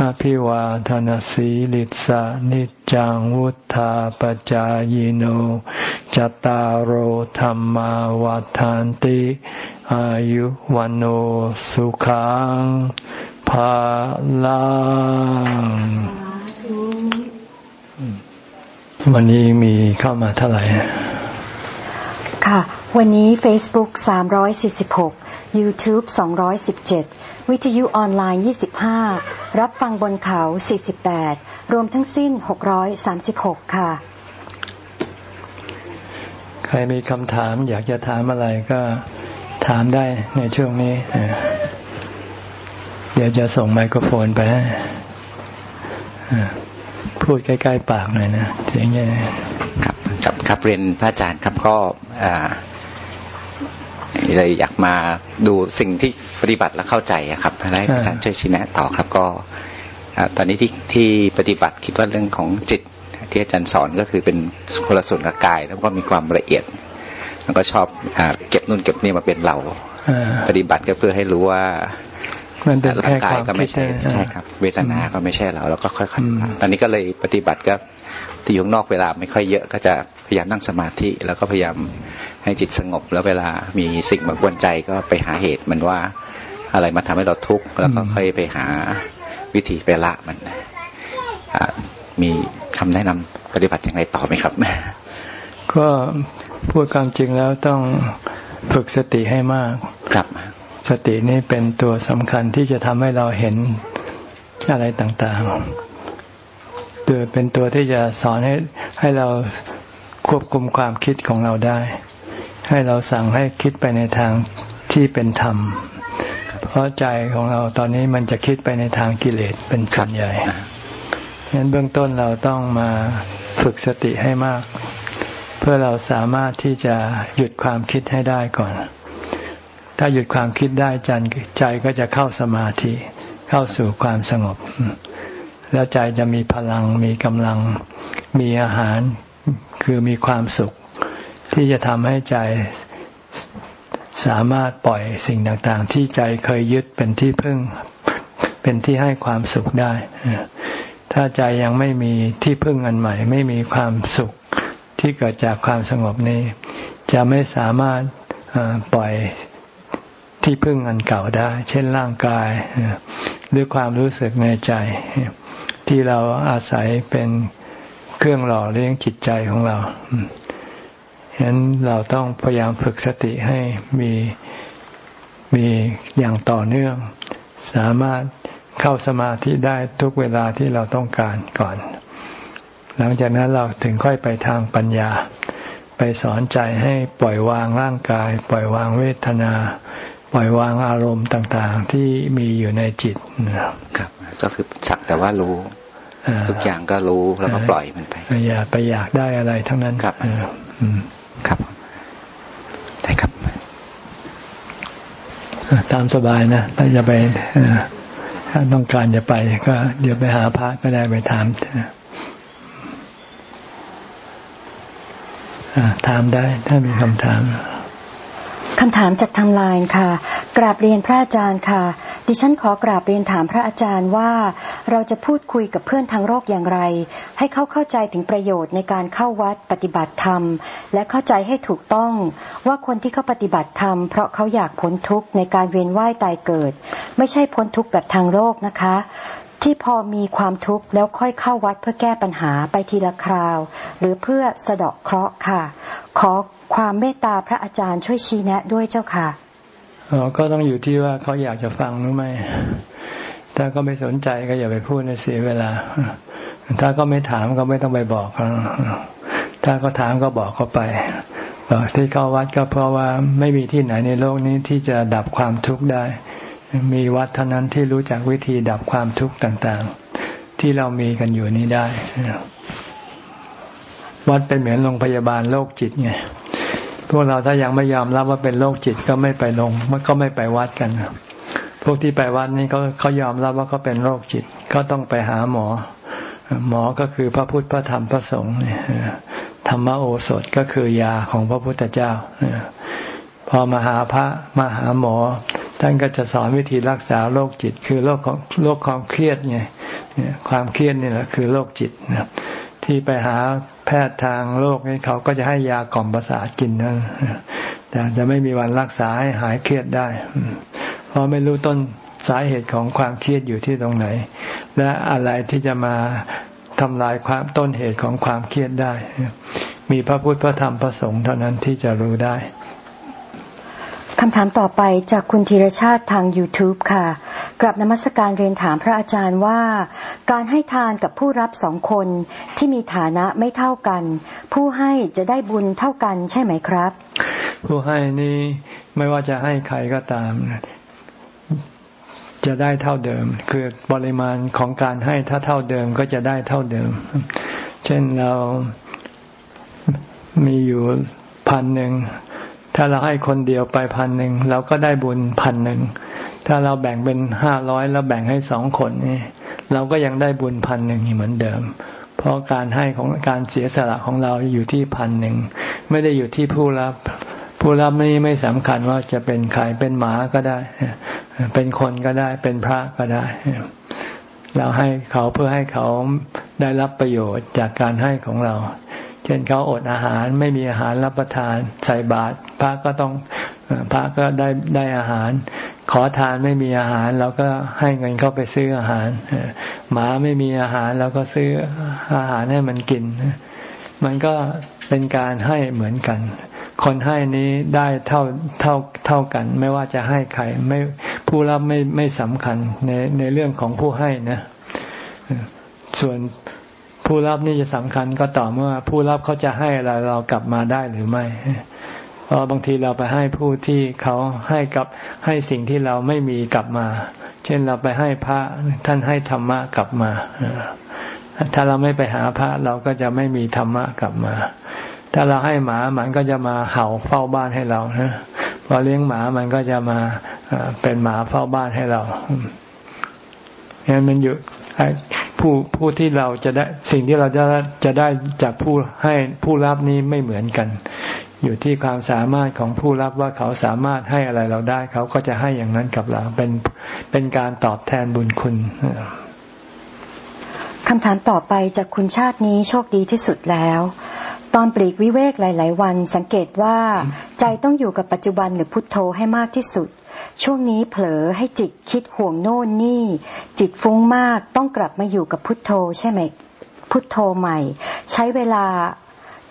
อภิวาทนสีลิสานิจังวุธาปจายโนจตารโหธรรมวาทานติ อายุวันโอสุขังภาลัง วันนี้มีเข้ามาเท่าไหร่ ค่ะ วันนี้ Facebook 346 YouTube 217 วิทยุออนไลน์ 25 รับฟังบนเขา 48 รวมทั้งสิ้น 636 ค่ะ ใครมีคำถามอยากจะถามอะไรก็ถามได้ในช่วงนี้ เดี๋ยวจะส่งไมโครโฟนไปให้ พูดใกล้ๆปากหน่อยนะเสียงยังครับครับครับเรียนพระอาจารย์ครับก็เลยอยากมาดูสิ่งที่ปฏิบัติและเข้าใจครับให้อาจารย์ช่วยชี้แนะต่อครับก็ตอนนี้ที่ที่ปฏิบัติคิดว่าเรื่องของจิตที่อาจารย์สอนก็คือเป็นคนละส่วนกับกาย แล้วก็มีความละเอียด แล้วก็ชอบอเก็บนู่นเก็บนี่มาเป็นเราปฏิบัติก็เพื่อให้รู้ว่า มันเป็นแค่ความก็ไม่ใช่ใช่ครับ เวทนาก็ไม่ใช่เราแล้วก็ค่อยๆตอนนี้ก็เลยปฏิบัติก็ที่อยู่นอกเวลาไม่ค่อยเยอะก็จะพยายามนั่งสมาธิ แล้วก็พยายามให้จิตสงบ แล้วเวลามีสิ่งมากวนใจก็ไปหาเหตุมันว่าอะไรมาทำให้เราทุกข์แล้วก็ค่อยไปหาวิธีไปละมันมีคำแนะนำปฏิบัติอย่างไรต่อไหมครับก็พูดความจริงแล้วต้องฝึกสติให้มากครับ สตินี่เป็นตัวสำคัญที่จะทำให้เราเห็นอะไรต่างๆตัวเป็นตัวที่จะสอนให้ให้เราควบคุมความคิดของเราได้ ให้เราสั่งให้คิดไปในทางที่เป็นธรรม เพราะใจของเราตอนนี้มันจะคิดไปในทางกิเลสเป็นส่วนใหญ่งั้นเบื้องต้นเราต้องมาฝึกสติให้มาก เพื่อเราสามารถที่จะหยุดความคิดให้ได้ก่อน ถ้าหยุดความคิดได้จใจก็จะเข้าสมาธิ เข้าสู่ความสงบ แล้วใจจะมีพลังมีกำลัง มีอาหาร คือมีความสุข ที่จะทำให้ใจสามารถปล่อยสิ่งต่างๆ ที่ใจเคยยึดเป็นที่พึ่ง เป็นที่ให้ความสุขได้ ถ้าใจยังไม่มีที่พึ่งอันใหม่ ไม่มีความสุขที่เกิดจากความสงบนี้ จะไม่สามารถปล่อย ที่พึ่งอันเก่าได้ เช่นร่างกาย หรือความรู้สึกในใจ ที่เราอาศัยเป็นเครื่องหล่อเลี้ยงจิตใจของเราฉะนั้นเราต้องพยายามฝึกสติให้มีมีอย่างต่อเนื่อง สามารถเข้าสมาธิได้ทุกเวลาที่เราต้องการก่อน หลังจากนั้นเราถึงค่อยไปทางปัญญา ไปสอนใจให้ปล่อยวางร่างกาย ปล่อยวางเวทนา ปล่อยวางอารมณ์ต่างๆ ที่มีอยู่ในจิตครับก็คือสักแต่ว่ารู้ทุกอย่างก็รู้แล้วก็ปล่อยมันไปอย่าไปอยากได้อะไรทั้งนั้นครับครับได้ครับตามสบายนะถ้าจะไปถ้าต้องการจะไปก็เดี๋ยวไปหาพระก็ได้ไปถามถามได้ถ้ามีคำถาม คำถามจากทางไลน์ค่ะ กราบเรียนพระอาจารย์ค่ะ ดิฉันขอกราบเรียนถามพระอาจารย์ว่า เราจะพูดคุยกับเพื่อนทางโลกอย่างไร ให้เขาเข้าใจถึงประโยชน์ในการเข้าวัดปฏิบัติธรรม และเข้าใจให้ถูกต้องว่าคนที่เขาปฏิบัติธรรมเพราะเขาอยากพ้นทุกข์ในการเวียนว่ายตายเกิด ไม่ใช่พ้นทุกข์แบบทางโลกนะคะ ที่พอมีความทุกข์แล้วค่อยเข้าวัดเพื่อแก้ปัญหาไปทีละคราว หรือเพื่อสะเดาะเคราะห์ค่ะ ขอ ความเมตตาพระอาจารย์ช่วยชี้แนะด้วยเจ้าค่ะอ๋อก็ต้องอยู่ที่ว่าเขาอยากจะฟังหรือไม่ ถ้าก็ไม่สนใจก็อย่าไปพูดในเสียเวลา ถ้าก็ไม่ถามก็ไม่ต้องไปบอก ถ้าก็ถามก็บอกเขาไปที่เข้าวัดก็เพราะว่าไม่มีที่ไหนในโลกนี้ที่จะดับความทุกข์ได้ มีวัดเท่านั้นที่รู้จักวิธีดับความทุกข์ต่างๆ ที่เรามีกันอยู่นี้ได้ วัดเป็นเหมือนโรงพยาบาลโรคจิตไง พวกเราถ้ายังไม่ยอมรับว่าเป็นโรคจิตก็ไม่ไปลงมันก็ไม่ไปวัดกันพวกที่ไปวัดนี่เขาเขายอมรับว่าเขาเป็นโรคจิตก็ต้องไปหาหมอ หมอก็คือพระพุทธพระธรรมพระสงฆ์ธรรมโอสถก็คือยาของพระพุทธเจ้าพอมาหาพระมาหาหมอ ท่านก็จะสอนวิธีรักษาโรคจิต คือโรคของโรคความเครียดไงความเครียดนี่แหละคือโรคจิตที่ไปหา พทย์ทางโลกนี้เขาก็จะให้ยากล่อมประสาทกินนะแต่จะไม่มีวันรักษาให้หายเครียดได้ เพราะไม่รู้ต้นสาเหตุของความเครียดอยู่ที่ตรงไหน และอะไรที่จะมาทำลายความต้นเหตุของความเครียดได้ มีพระพุทธพระธรรมพระสงฆ์เท่านั้นที่จะรู้ได้ คำถามต่อไปจากคุณธีรชาติทาง YouTube ค่ะ กลับนมัสการเรียนถามพระอาจารย์ว่า การให้ทานกับผู้รับสองคนที่มีฐานะไม่เท่ากัน ผู้ให้จะได้บุญเท่ากันใช่ไหมครับ ผู้ให้นี่ไม่ว่าจะให้ใครก็ตาม จะได้เท่าเดิม คือปริมาณของการให้ถ้าเท่าเดิมก็จะได้เท่าเดิม เช่นเรามีอยู่พันหนึ่ง ถ้าเราให้คนเดียวไปพันหนึ่งเราก็ได้บุญพันหนึ่งถ้าเราแบ่งเป็นห้าร้อยแล้วแบ่งให้สองคนนี่เราก็ยังได้บุญพันหนึ่งเหมือนเดิม เพราะการให้ของการเสียสละของเราอยู่ที่พันหนึ่งไม่ได้อยู่ที่ผู้รับ ผู้รับนี่ไม่สำคัญว่าจะเป็นใครเป็นหมาก็ได้ เป็นคนก็ได้เป็นพระก็ได้ เราให้เขาเพื่อให้เขาได้รับประโยชน์จากการให้ของเรา เช่นเขาอดอาหารไม่มีอาหารรับประทานใส่บาตรพระก็ต้องพระก็ได้ได้อาหาร ขอทานไม่มีอาหารเราก็ให้เงินเขาไปซื้ออาหารหมาไม่มีอาหารเราก็ซื้ออาหารให้มันกิน มันก็เป็นการให้เหมือนกัน คนให้นี้ได้เท่าเท่าเท่ากัน ไม่ว่าจะให้ใครไม่ผู้รับไม่ไม่สำคัญในในเรื่องของผู้ให้นะส่วน ผู้รับนี่จะสำคัญก็ต่อเมื่อ ผู้รับเขาจะให้อะไรเรากลับมาได้หรือไม่เพราะบางทีเราไปให้ผู้ที่เขาให้กับให้สิ่งที่เราไม่มีกลับมา เช่นเราไปให้พระท่านให้ธรรมะกลับมา ถ้าเราไม่ไปหาพระเราก็จะไม่มีธรรมะกลับมา ถ้าเราให้หมามันก็จะมาเห่าเฝ้าบ้านให้เรานะพอเลี้ยงหมามันก็จะมาเป็นหมาเฝ้าบ้านให้เรางั้นมันอยู่ ผู้ผู้ที่เราจะได้สิ่งที่เราจะจะได้จากผู้ให้ผู้รับนี้ไม่เหมือนกัน อยู่ที่ความสามารถของผู้รับว่าเขาสามารถให้อะไรเราได้ เขาก็จะให้อย่างนั้นกับเราเป็นเป็นการตอบแทนบุญคุณคำถามต่อไปจากคุณชาตินี้โชคดีที่สุดแล้ว ตอนปลีกวิเวกหลาย ๆ วันสังเกตว่า ใจต้องอยู่กับปัจจุบันหรือพุทโธให้มากที่สุด ช่วงนี้เผลอให้จิตคิดห่วงโน่นนี่ จิตฟุ้งมากต้องกลับมาอยู่กับพุทโธใช่ไหม พุทโธใหม่ ใช้เวลา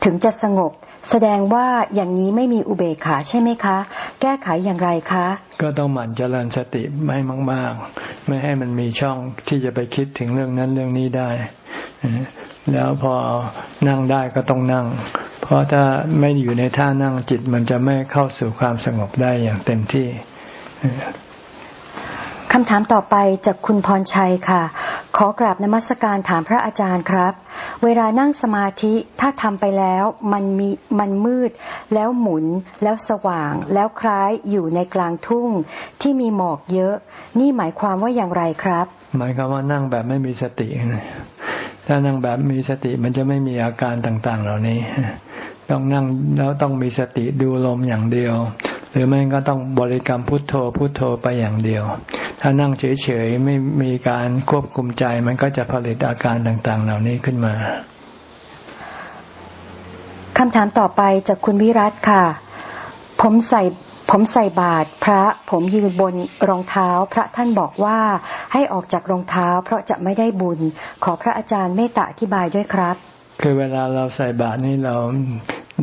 ถึงจะสงบ แสดงว่าอย่างนี้ไม่มีอุเบกขาใช่ไหมคะ แก้ไขอย่างไรคะ ก็ต้องหมั่นเจริญสติไม่มาก ๆ ไม่ให้มันมีช่องที่จะไปคิดถึงเรื่องนั้นเรื่องนี้ได้ แล้วพอนั่งได้ก็ต้องนั่ง เพราะถ้าไม่อยู่ในท่านั่งจิตมันจะไม่เข้าสู่ความสงบได้อย่างเต็มที่คำถามต่อไปจากคุณพรชัยค่ะ ขอกราบนมัสการถามพระอาจารย์ครับ เวลานั่งสมาธิถ้าทำไปแล้วมันมีมันมืด แล้วหมุนแล้วสว่าง แล้วคล้ายอยู่ในกลางทุ่งที่มีหมอกเยอะ นี่หมายความว่าอย่างไรครับ หมายความว่านั่งแบบไม่มีสติ ถ้านั่งแบบมีสติมันจะไม่มีอาการต่างๆ เหล่านี้ ต้องนั่งแล้วต้องมีสติดูลมอย่างเดียว หรือไม่ก็ต้องบริกรรมพุทโธพุทโธไปอย่างเดียว ถ้านั่งเฉยๆไม่มีการควบคุมใจมันก็จะผลิตอาการต่างๆ เหล่านี้ขึ้นมาคำถามต่อไปจากคุณวิรัตค่ะ ผมใส่ ผมใส่บาตรพระผมยืนบนรองเท้า พระท่านบอกว่าให้ออกจากรองเท้า เพราะจะไม่ได้บุญ ขอพระอาจารย์เมตตาอธิบายด้วยครับ คือเวลาเราใส่บาตรนี่เรา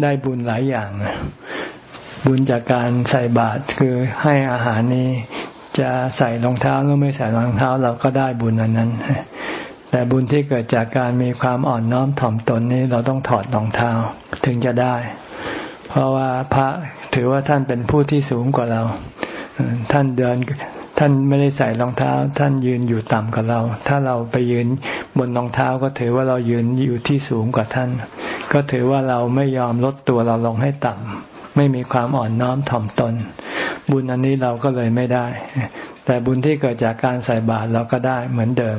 ได้บุญหลายอย่าง บุญจากการใส่บาตรคือให้อาหารนี้จะใส่รองเท้าหรือไม่ใส่รองเท้าเราก็ได้บุญอันนั้น แต่บุญที่เกิดจากการมีความอ่อนน้อมถ่อมตนนี้เราต้องถอดรองเท้าถึงจะได้ เพราะว่าพระถือว่าท่านเป็นผู้ที่สูงกว่าเรา ท่านเดินท่านไม่ได้ใส่รองเท้า ท่านยืนอยู่ต่ำกว่าเรา ถ้าเราไปยืนบนรองเท้าก็ถือว่าเรายืนอยู่ที่สูงกว่าท่าน ก็ถือว่าเราไม่ยอมลดตัวเราลงให้ต่ำไม่มีความอ่อนน้อมถ่อมตน บุญอันนี้เราก็เลยไม่ได้ แต่บุญที่เกิดจากการใส่บาตรเราก็ได้เหมือนเดิม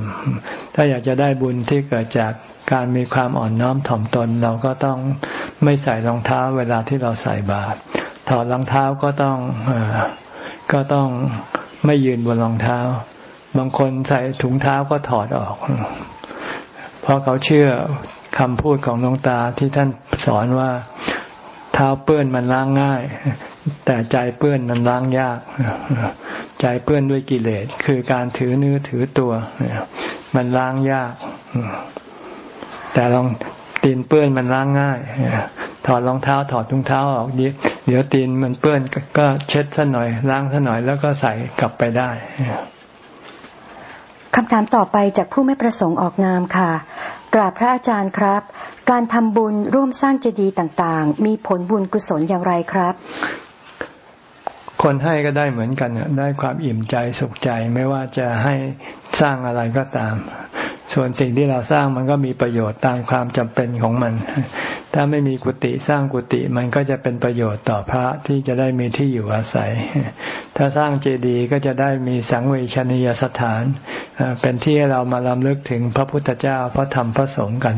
ถ้าอยากจะได้บุญที่เกิดจากการมีความอ่อนน้อมถ่อมตน เราก็ต้องไม่ใส่รองเท้าเวลาที่เราใส่บาตรถอดรองเท้าก็ต้องก็ต้องไม่ยืนบนรองเท้า บางคนใส่ถุงเท้าก็ถอดออก เพราะเขาเชื่อคำพูดของหลวงตาที่ท่านสอนว่าเท้าเปื้อนมันล้างง่าย แต่ใจเปื้อนมันล้างยาก ใจเปื้อนด้วยกิเลส คือการถือเนื้อถือตัว มันล้างยาก แต่ลองตีนเปื้อนมันล้างง่าย ถอดรองเท้าถอดถุงเท้าออกเดี๋ยวตีนมันเปื้อนก็เช็ดซะหน่อย ล้างซะหน่อยแล้วก็ใส่กลับไปได้คำถามต่อไปจากผู้ไม่ประสงค์ออกนามค่ะ กราบพระอาจารย์ครับ การทำบุญร่วมสร้างเจดีย์ต่าง ๆ มีผลบุญกุศลอย่างไรครับ คนให้ก็ได้เหมือนกันได้ความอิ่มใจสุขใจไม่ว่าจะให้สร้างอะไรก็ตาม ส่วนสิ่งที่เราสร้างมันก็มีประโยชน์ตามความจำเป็นของมัน ถ้าไม่มีกุฏิสร้างกุฏิมันก็จะเป็นประโยชน์ต่อพระที่จะได้มีที่อยู่อาศัย ถ้าสร้างเจดีย์ก็จะได้มีสังเวชนียสถาน เป็นที่ให้เรามาลำลึกถึงพระพุทธเจ้าพระธรรมพระสงฆ์กัน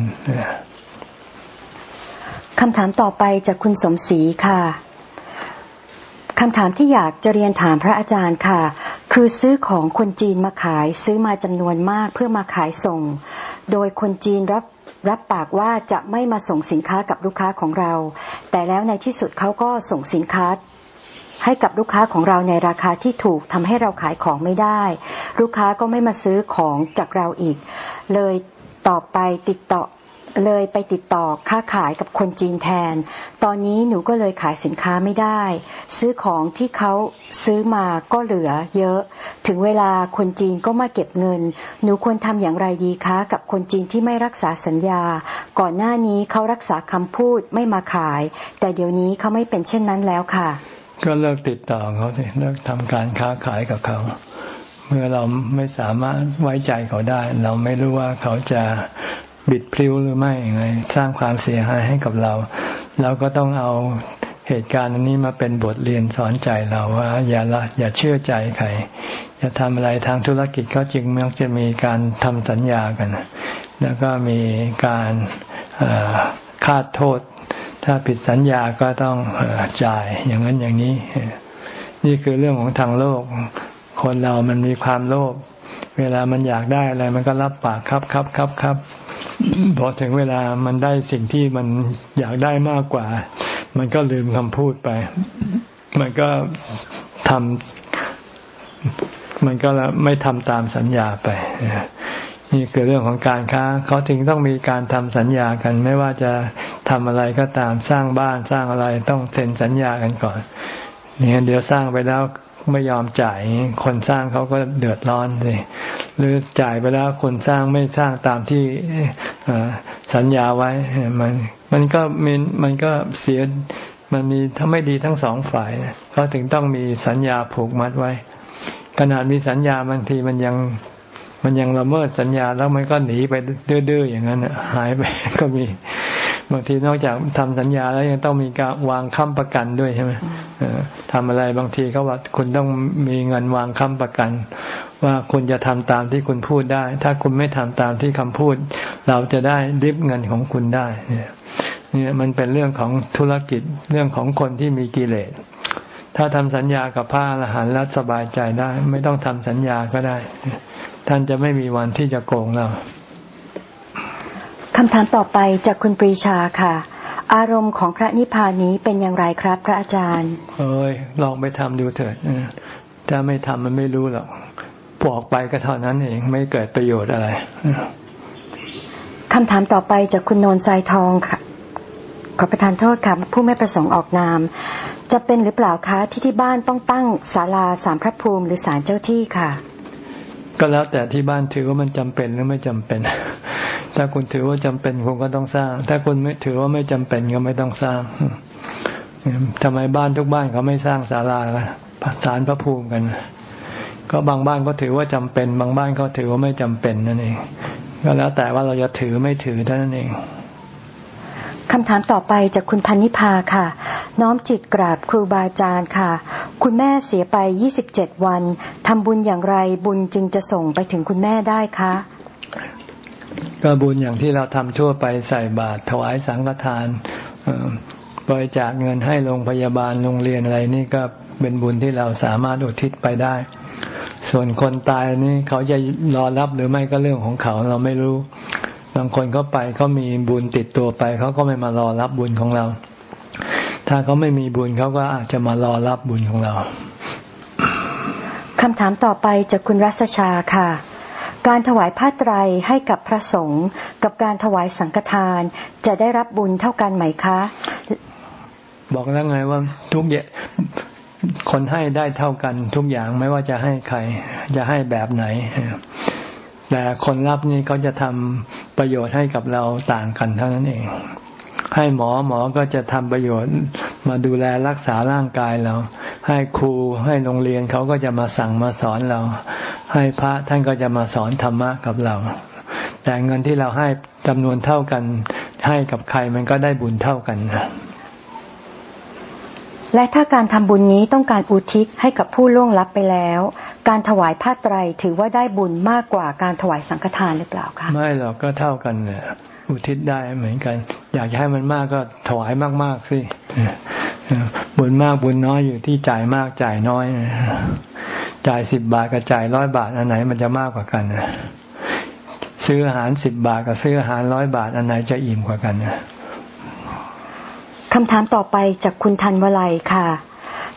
คำถามต่อไปจากคุณสมศรีค่ะ คำถามที่อยากจะเรียนถามพระอาจารย์ค่ะ คือซื้อของคนจีนมาขายซื้อมาจำนวนมากเพื่อมาขายส่ง โดยคนจีนรับรับปากว่าจะไม่มาส่งสินค้ากับลูกค้าของเรา แต่แล้วในที่สุดเขาก็ส่งสินค้า ให้กับลูกค้าของเราในราคาที่ถูกทำให้เราขายของไม่ได้ ลูกค้าก็ไม่มาซื้อของจากเราอีก เลยต่อไปติดต่อ เลยไปติดต่อค้าขายกับคนจีนแทน ตอนนี้หนูก็เลยขายสินค้าไม่ได้ ซื้อของที่เขาซื้อมาก็เหลือเยอะ ถึงเวลาคนจีนก็มาเก็บเงิน หนูควรทำอย่างไรดีคะ กับคนจีนที่ไม่รักษาสัญญา ก่อนหน้านี้เขารักษาคำพูดไม่มาขาย แต่เดี๋ยวนี้เขาไม่เป็นเช่นนั้นแล้วค่ะ ก็เลิกติดต่อเขาสิเลิกทำการค้าขายกับเขาเมื่อเราไม่สามารถไว้ใจเขาได้ เราไม่รู้ว่าเขาจะ บิดพลิ้วหรือไม่ยังไงสร้างความเสียหายให้กับเรา เราก็ต้องเอาเหตุการณ์นี้มาเป็นบทเรียนสอนใจเราว่า อย่าละอย่าเชื่อใจใครอย่าทำอะไรทางธุรกิจก็จึงมักจะมีการทำสัญญากัน แล้วก็มีการคาดโทษ ถ้าผิดสัญญาก็ต้องจ่ายอย่างนั้นอย่างนี้ นี่คือเรื่องของทางโลก คนเรามันมีความโลภ เวลามันอยากได้อะไรมันก็รับปากครับครับครับครับพอถึงเวลามันได้สิ่งที่มันอยากได้มากกว่า มันก็ลืมคำพูดไป มันก็ทำมันก็ไม่ทำตามสัญญาไปนี่คือเรื่องของการค้า เขาถึงต้องมีการทำสัญญากัน ไม่ว่าจะทำอะไรก็ตามสร้างบ้านสร้างอะไรต้องเซ็นสัญญากันก่อนเนี่ยเดี๋ยวสร้างไปแล้ว ไม่ยอมจ่าย คนสร้างเขาก็เดือดร้อนเลยหรือจ่ายไปแล้วคนสร้างไม่สร้างตามที่สัญญาไว้มันมันก็มีมันก็เสียมันมีถ้าไม่ดีทั้งสองฝ่ายเขาถึงต้องมีสัญญาผูกมัดไว้ ขนาดมีสัญญาบางทีมันยังมันยังละเมิดสัญญาแล้วมันก็หนีไปดื้อๆอย่างนั้นหายไปก็มี บางทีนอกจากทำสัญญาแล้วยังต้องมีการวางค้ำประกันด้วยใช่ไหมทำอะไรบางทีเขาว่าคุณต้องมีเงินวางค้ำประกัน ว่าคุณจะทำตามที่คุณพูดได้ ถ้าคุณไม่ทำตามที่คำพูด เราจะได้ริบเงินของคุณได้ เนี่ยเนี่ยมันเป็นเรื่องของธุรกิจเรื่องของคนที่มีกิเลส ถ้าทำสัญญากับพระอรหันต์แล้วสบายใจได้ ไม่ต้องทำสัญญาก็ได้ ท่านจะไม่มีวันที่จะโกงเรา คำถามต่อไปจากคุณปรีชาค่ะ อารมณ์ของพระนิพพานนี้เป็นอย่างไรครับ พระอาจารย์ เอ้ยลองไปทำดูเถิดถ้าไม่ทำมันไม่รู้หรอกบอกไปก็เท่านั้นเองไม่เกิดประโยชน์อะไรคำถามต่อไปจากคุณโนนทรายทองค่ะ ขอประทานโทษค่ะผู้ไม่ประสงค์ออกนาม จะเป็นหรือเปล่าคะที่ที่บ้านต้องตั้งศาลาสามพระภูมิหรือศาลเจ้าที่ค่ะ ก็แล้วแต่ที่บ้านถือว่ามันจำเป็นหรือไม่จำเป็น ถ้าคุณถือว่าจำเป็นคุณก็ต้องสร้าง ถ้าคุณไม่ถือว่าไม่จำเป็นก็ไม่ต้องสร้างทำไมบ้านทุกบ้านเขาไม่สร้างศาลาสารพระภูมิกัน ก็บางบ้านก็ถือว่าจำเป็น บางบ้านก็ถือว่าไม่จำเป็นนั่นเองก็แล้วแต่ว่าเราจะถือไม่ถือเท่านั้นเองคำถามต่อไปจากคุณพันนิพาค่ะ น้อมจิตกราบครูบาอาจารย์ค่ะ คุณแม่เสียไป 27 วันทำบุญอย่างไรบุญจึงจะส่งไปถึงคุณแม่ได้คะ ก็บุญอย่างที่เราทำทั่วไปใส่บาตรถวายสังฆทานบริจาคเงินให้โรงพยาบาลโรงเรียนอะไรนี่ก็เป็นบุญที่เราสามารถอุทิศไปได้ ส่วนคนตายนี่เขาจะรอรับหรือไม่ก็เรื่องของเขาเราไม่รู้ บางคนเขาไปเขามีบุญติดตัวไปเขาก็ไม่มารอรับบุญของเรา ถ้าเขาไม่มีบุญเขาก็อาจจะมารอรับบุญของเราคำถามต่อไปจากคุณรัศชาค่ะ การถวายผ้าไตรให้กับพระสงฆ์กับการถวายสังฆทานจะได้รับบุญเท่ากันไหมคะ บอกแล้วไงว่าทุกอย่างคนให้ได้เท่ากันทุกอย่างไม่ว่าจะให้ใคร จะให้แบบไหน แต่คนรับนี่เขาจะทำประโยชน์ให้กับเราต่างกันเท่านั้นเอง ให้หมอหมอก็จะทำประโยชน์มาดูแลรักษาร่างกายเรา ให้ครูให้โรงเรียนเขาก็จะมาสั่งมาสอนเรา ให้พระท่านก็จะมาสอนธรรมะกับเรา แต่เงินที่เราให้จำนวนเท่ากัน ให้กับใครมันก็ได้บุญเท่ากันและถ้าการทำบุญนี้ต้องการอุทิศให้กับผู้ล่วงลับไปแล้ว การถวายผ้าไตรถือว่าได้บุญมากกว่าการถวายสังฆทานหรือเปล่าคะไม่หรอกก็เท่ากันเนี่ย อุทิศได้เหมือนกัน อยากให้มันมากก็ถวายมาก ๆ สิบุญมากบุญน้อยอยู่ที่จ่ายมากจ่ายน้อย จ่ายสิบบาทกับจ่ายร้อยบาทอันไหนมันจะมากกว่ากันซื้ออาหารสิบบาทกับซื้ออาหารร้อยบาทอันไหนจะอิ่มกว่ากันคำถามต่อไปจากคุณทันวลัยค่ะ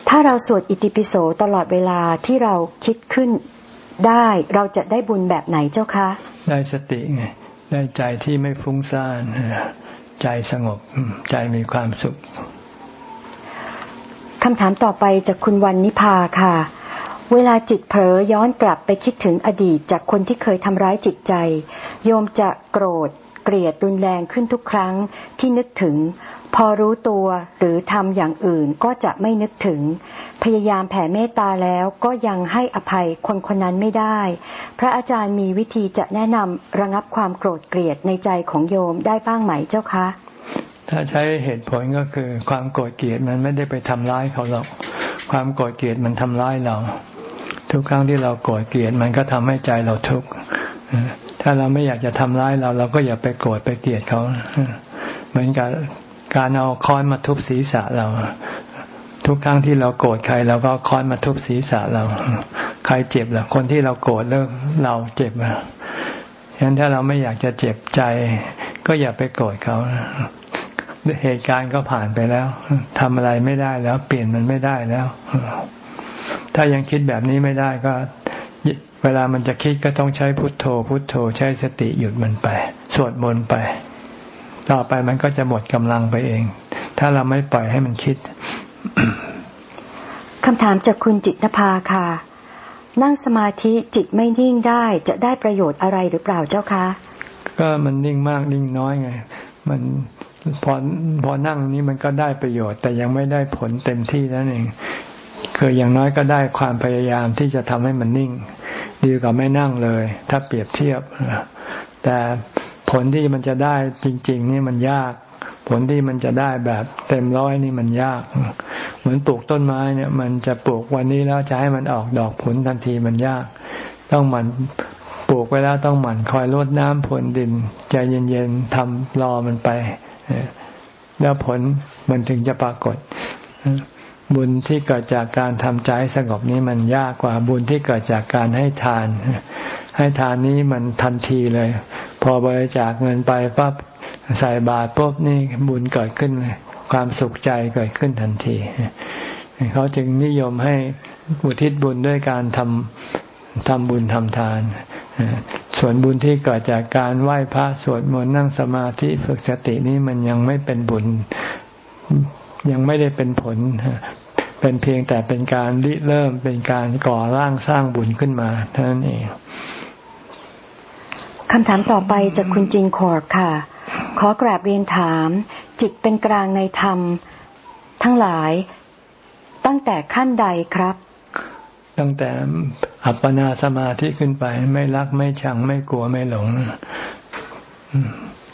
ถ้าเราสวดอิติปิโสตลอดเวลาที่เราคิดขึ้นได้เราจะได้บุญแบบไหนเจ้าคะ ได้สติไง ได้ใจที่ไม่ฟุ้งซ่านใจสงบใจมีความสุขคำถามต่อไปจากคุณวันนิพาค่ะ เวลาจิตเผลอย้อนกลับไปคิดถึงอดีตจากคนที่เคยทำร้ายจิตใจ โยมจะโกรธ เกลียดรุนแรงขึ้นทุกครั้งที่นึกถึง พอรู้ตัวหรือทำอย่างอื่นก็จะไม่นึกถึง พยายามแผ่เมตตาแล้วก็ยังให้อภัยคนคนนั้นไม่ได้ พระอาจารย์มีวิธีจะแนะนำระงับความโกรธเกลียดในใจของโยมได้บ้างไหมเจ้าคะ ถ้าใช้เหตุผลก็คือความโกรธเกลียดมันไม่ได้ไปทำร้ายเขาหรอก ความโกรธเกลียดมันทำร้ายเรา ทุกครั้งที่เราโกรธเกลียดมันก็ทำให้ใจเราทุกข์ถ้าเราไม่อยากจะทำร้ายเรา เราก็อย่าไปโกรธไปเกลียดเขา เหมือนกับการเอาค้อนมาทุบศีรษะเรา ทุกครั้งที่เราโกรธใครเราก็ค้อนมาทุบศีรษะเรา ใครเจ็บล่ะคนที่เราโกรธแล้วเราเจ็บอะฉะนั้นถ้าเราไม่อยากจะเจ็บใจ ก็อย่าไปโกรธเขาเหตุการณ์ก็ผ่านไปแล้วทำอะไรไม่ได้แล้ว เปลี่ยนมันไม่ได้แล้ว ถ้ายังคิดแบบนี้ไม่ได้ก็ เวลามันจะคิดก็ต้องใช้พุทโธ พุทโธ ใช้สติหยุดมันไป สวดมนต์ไป ต่อไปมันก็จะหมดกำลังไปเอง ถ้าเราไม่ปล่อยให้มันคิด คำถามจากคุณจิตนภาค่ะ นั่งสมาธิจิตไม่นิ่งได้จะได้ประโยชน์อะไรหรือเปล่าเจ้าคะ ก็มันนิ่งมากนิ่งน้อยไง มันพอพอนั่งนี้มันก็ได้ประโยชน์ แต่ยังไม่ได้ผลเต็มที่นั่นเองเคคืออย่างน้อยก็ได้ความพยายามที่จะทำให้มันนิ่ง ดีกว่าไม่นั่งเลย ถ้าเปรียบเทียบ แต่ผลที่มันจะได้จริง ๆ นี่มันยาก ผลที่มันจะได้แบบเต็มร้อยนี่มันยาก เหมือนปลูกต้นไม้เนี่ย มันจะปลูกวันนี้แล้วจะให้มันออกดอกผลทันทีมันยาก ต้องมันปลูกไว้แล้วต้องหมั่นคอยรดน้ำพรวนดินใจเย็นๆทำรอมันไปแล้วผลมันถึงจะปรากฏ บุญที่เกิดจากการทำใจสงบนี้มันยากกว่าบุญที่เกิดจากการให้ทาน ให้ทานนี้มันทันทีเลย พอบริจาคเงินไปปั๊บ ใส่บาตรปุ๊บนี่บุญเกิดขึ้นความสุขใจเกิดขึ้นทันที เขาจึงนิยมให้อุทิศบุญด้วยการทำทำบุญทำทาน ส่วนบุญที่เกิดจากการไหว้พระสวดมนต์นั่งสมาธิฝึกสตินี้มันยังไม่เป็นบุญยังไม่ได้เป็นผล เป็นเพียงแต่เป็นการริเริ่มเป็นการก่อร่างสร้างบุญขึ้นมาเท่านั้นเองคำถามต่อไปจากคุณจินคอร์ค่ะ ขอกราบเรียนถาม จิตเป็นกลางในธรรม ทั้งหลายตั้งแต่ขั้นใดครับ ตั้งแต่อัปปนาสมาธิขึ้นไป ไม่รักไม่ชังไม่กลัวไม่หลง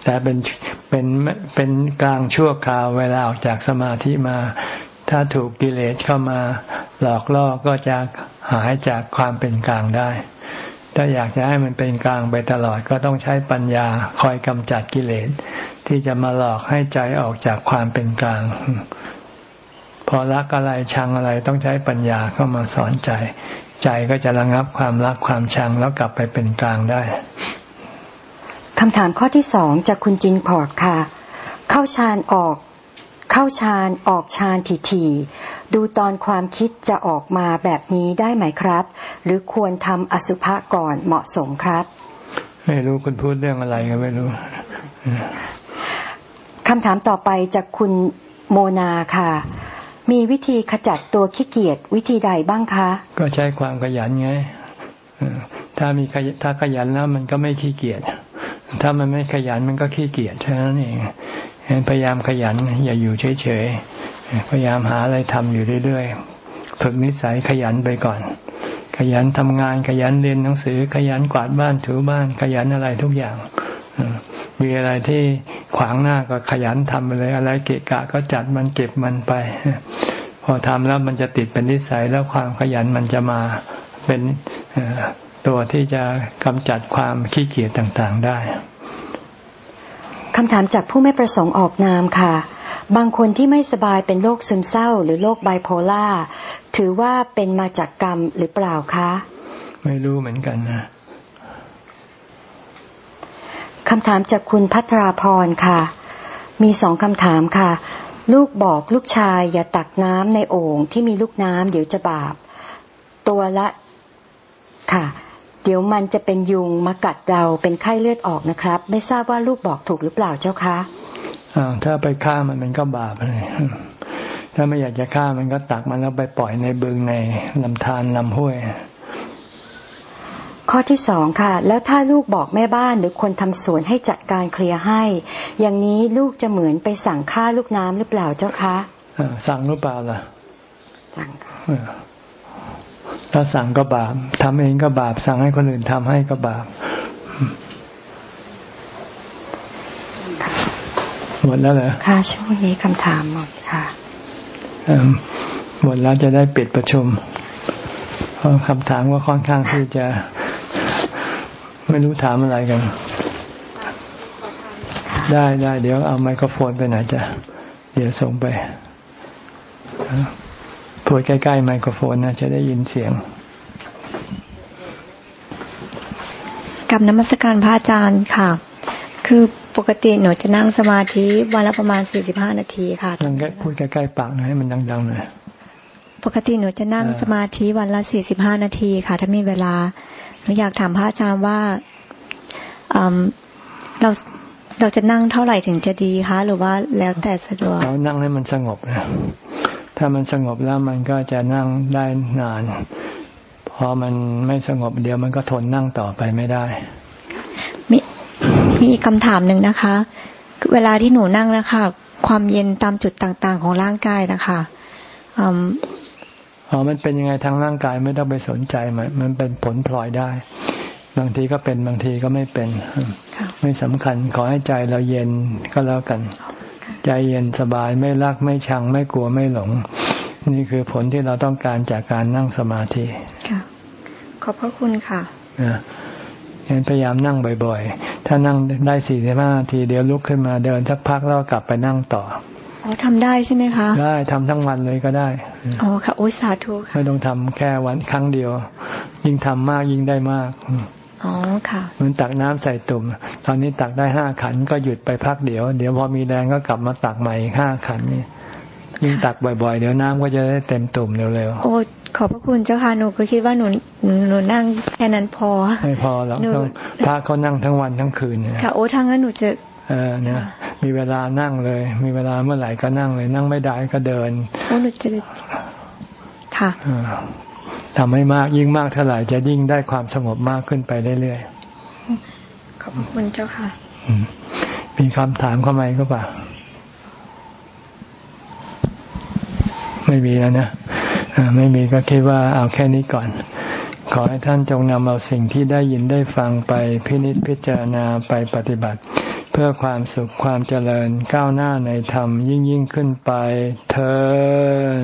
แต่เป็นเป็นเป็นกลางชั่วคราวเวลาออกจากสมาธิมา ถ้าถูกกิเลสเข้ามาหลอกล่อก็จะหายจากความเป็นกลางได้ ถ้าอยากจะให้มันเป็นกลางไปตลอดก็ต้องใช้ปัญญาคอยกำจัดกิเลส ที่จะมาหลอกให้ใจออกจากความเป็นกลาง พอรักอะไรชังอะไรต้องใช้ปัญญาเข้ามาสอนใจ ใจก็จะระงับความรักความชังแล้วกลับไปเป็นกลางได้คำถามข้อที่สองจากคุณจินพอร์ตค่ะ เข้าฌานออก เข้าฌานออกฌานทีทีดูตอนความคิดจะออกมาแบบนี้ได้ไหมครับ หรือควรทำอสุภะก่อนเหมาะสมครับ ไม่รู้คุณพูดเรื่องอะไรก็ไม่รู้คำถามต่อไปจากคุณโมนาค่ะ มีวิธีขจัดตัวขี้เกียจวิธีใดบ้างคะ ก็ใช้ความขยันไงถ้ามีถ้าขยันแล้วมันก็ไม่ขี้เกียจถ้ามันไม่ขยันมันก็ขี้เกียจแค่นั้นเอง พยายามขยันอย่าอยู่เฉยๆพยายามหาอะไรทำอยู่เรื่อยๆฝึกนิสัยขยันไปก่อน ขยันทำงานขยันเรียนหนังสือ ขยันกวาดบ้านถูบ้าน ขยันอะไรทุกอย่างมีอะไรที่ขวางหน้าก็ขยันทำไปเลยอะไรเกะกะก็จัดมันเก็บมันไป พอทำแล้วมันจะติดเป็นนิสัยแล้วความขยันมันจะมาเป็นตัวที่จะกำจัดความขี้เกียจต่างๆได้ คำถามจากผู้ไม่ประสงค์ออกนามค่ะ บางคนที่ไม่สบายเป็นโรคซึมเศร้า หรือโรคไบโพล่าถือว่าเป็นมาจากกรรมหรือเปล่าคะ ไม่รู้เหมือนกันนะคำถามจากคุณพัทราพรค่ะ มีสองคำถามค่ะ ลูกบอกลูกชายอย่าตักน้ำในโอ่งที่มีลูกน้ำเดี๋ยวจะบาป ตัวละค่ะ เดี๋ยวมันจะเป็นยุงมากัดเราเป็นไข้เลือดออกนะครับ ไม่ทราบว่าลูกบอกถูกหรือเปล่าเจ้าคะอ่าถ้าไปฆ่ามันมันก็บาปเลยถ้าไม่อยากจะฆ่ามันก็ตักมันแล้วไปปล่อยในบึงในลำธารลำห้วย ข้อที่สองค่ะ แล้วถ้าลูกบอกแม่บ้านหรือคนทำสวนให้จัดการเคลียร์ให้ อย่างนี้ลูกจะเหมือนไปสั่งฆ่าลูกน้ำหรือเปล่าเจ้าคะสั่งหรือเปล่าล่ะ สั่ง ถ้าสั่งก็บาปทำเองก็บาป สั่งให้คนอื่นทำให้ก็บาป หมดแล้วเหรอ ค่ะ ช่วงนี้คำถามหมดค่ะหมดแล้วจะได้ปิดประชุม เพราะคำถามว่าค่อนข้างที่จะไม่รู้ถามอะไรกัน ได้ได้เดี๋ยวเอาไมโครโฟนไปไหนจ้ะ เดี๋ยวส่งไป พูดใกล้ๆไมโครโฟนนะจะได้ยินเสียง กับนมัสการพระอาจารย์ค่ะ คือปกติหนูจะนั่งสมาธิวันละประมาณสี่สิบห้านาทีค่ะนั่งพูดใกล้ๆปากหน่อยให้มันดังๆหน่อยปกติหนูจะนั่งสมาธิวันละสี่สิบห้านาทีค่ะ ถ้ามีเวลาหนูอยากถามพระอาจารย์ว่าเราเราจะนั่งเท่าไหร่ถึงจะดีคะหรือว่าแล้วแต่สะดวกเรานั่งให้มันสงบนะ ถ้ามันสงบแล้วมันก็จะนั่งได้นาน พอมันไม่สงบเดี๋ยวมันก็ทนนั่งต่อไปไม่ได้ มีมีอีกคำถามหนึ่งนะคะ เวลาที่หนูนั่งนะคะ ความเย็นตามจุดต่างๆ ของร่างกายนะคะอ๋อ มันเป็นยังไงทางร่างกายไม่ต้องไปสนใจมันมันเป็นผลพลอยได้ บางทีก็เป็นบางทีก็ไม่เป็น ไม่สำคัญขอให้ใจเราเย็นก็แล้วกัน ใจเย็นสบายไม่รักไม่ชังไม่กลัวไม่หลง นี่คือผลที่เราต้องการจากการนั่งสมาธิค่ะขอบพระคุณค่ะงั้นพยายามนั่งบ่อยๆ ถ้านั่งได้สี่สิบห้านาทีเดี๋ยวลุกขึ้นมาเดินสักพักแล้วกลับไปนั่งต่ออ๋อทำได้ใช่ไหมคะ ได้ทำทั้งวันเลยก็ได้อ๋อค่ะโอ้สาธุค่ะไม่ต้องทำแค่วันครั้งเดียว ยิ่งทำมากยิ่งได้มาก อ๋อค่ะเหมือนตักน้ำใส่ตุ่ม ตอนนี้ตักได้ห้าขันก็หยุดไปพักเดี๋ยว เดี๋ยวพอมีแรงก็กลับมาตักใหม่อีกห้าขันนี่ยิ่งตักบ่อยๆ เดี๋ยวน้ำก็จะได้เต็มตุ่มเร็วๆ โอ้ขอบพระคุณเจ้าค่ะหนูก็คิดว่าหนูหนูนั่งแค่นั้นพอ ไม่พอหรอกพระเขานั่งทั้งวันทั้งคืนค่ะโอ้ทั้งนั้นหนูจะเออเนี่ยมีเวลานั่งเลย มีเวลาเมื่อไหร่ก็นั่งเลย นั่งไม่ได้ก็เดินโอ้หนูจะค่ะ ทำให้มากยิ่งมากเท่าไหร่จะยิ่งได้ความสงบมากขึ้นไปเรื่อยๆขอบคุณเจ้าค่ะมีคำถามเข้ามาก็ป่ะไม่มีแล้วนะไม่มีก็คิดว่าเอาแค่นี้ก่อน ขอให้ท่านจงนำเอาสิ่งที่ได้ยินได้ฟังไปพินิจพิจารณาไปปฏิบัติ เพื่อความสุขความเจริญก้าวหน้าในธรรมยิ่งยิ่งขึ้นไปเทอ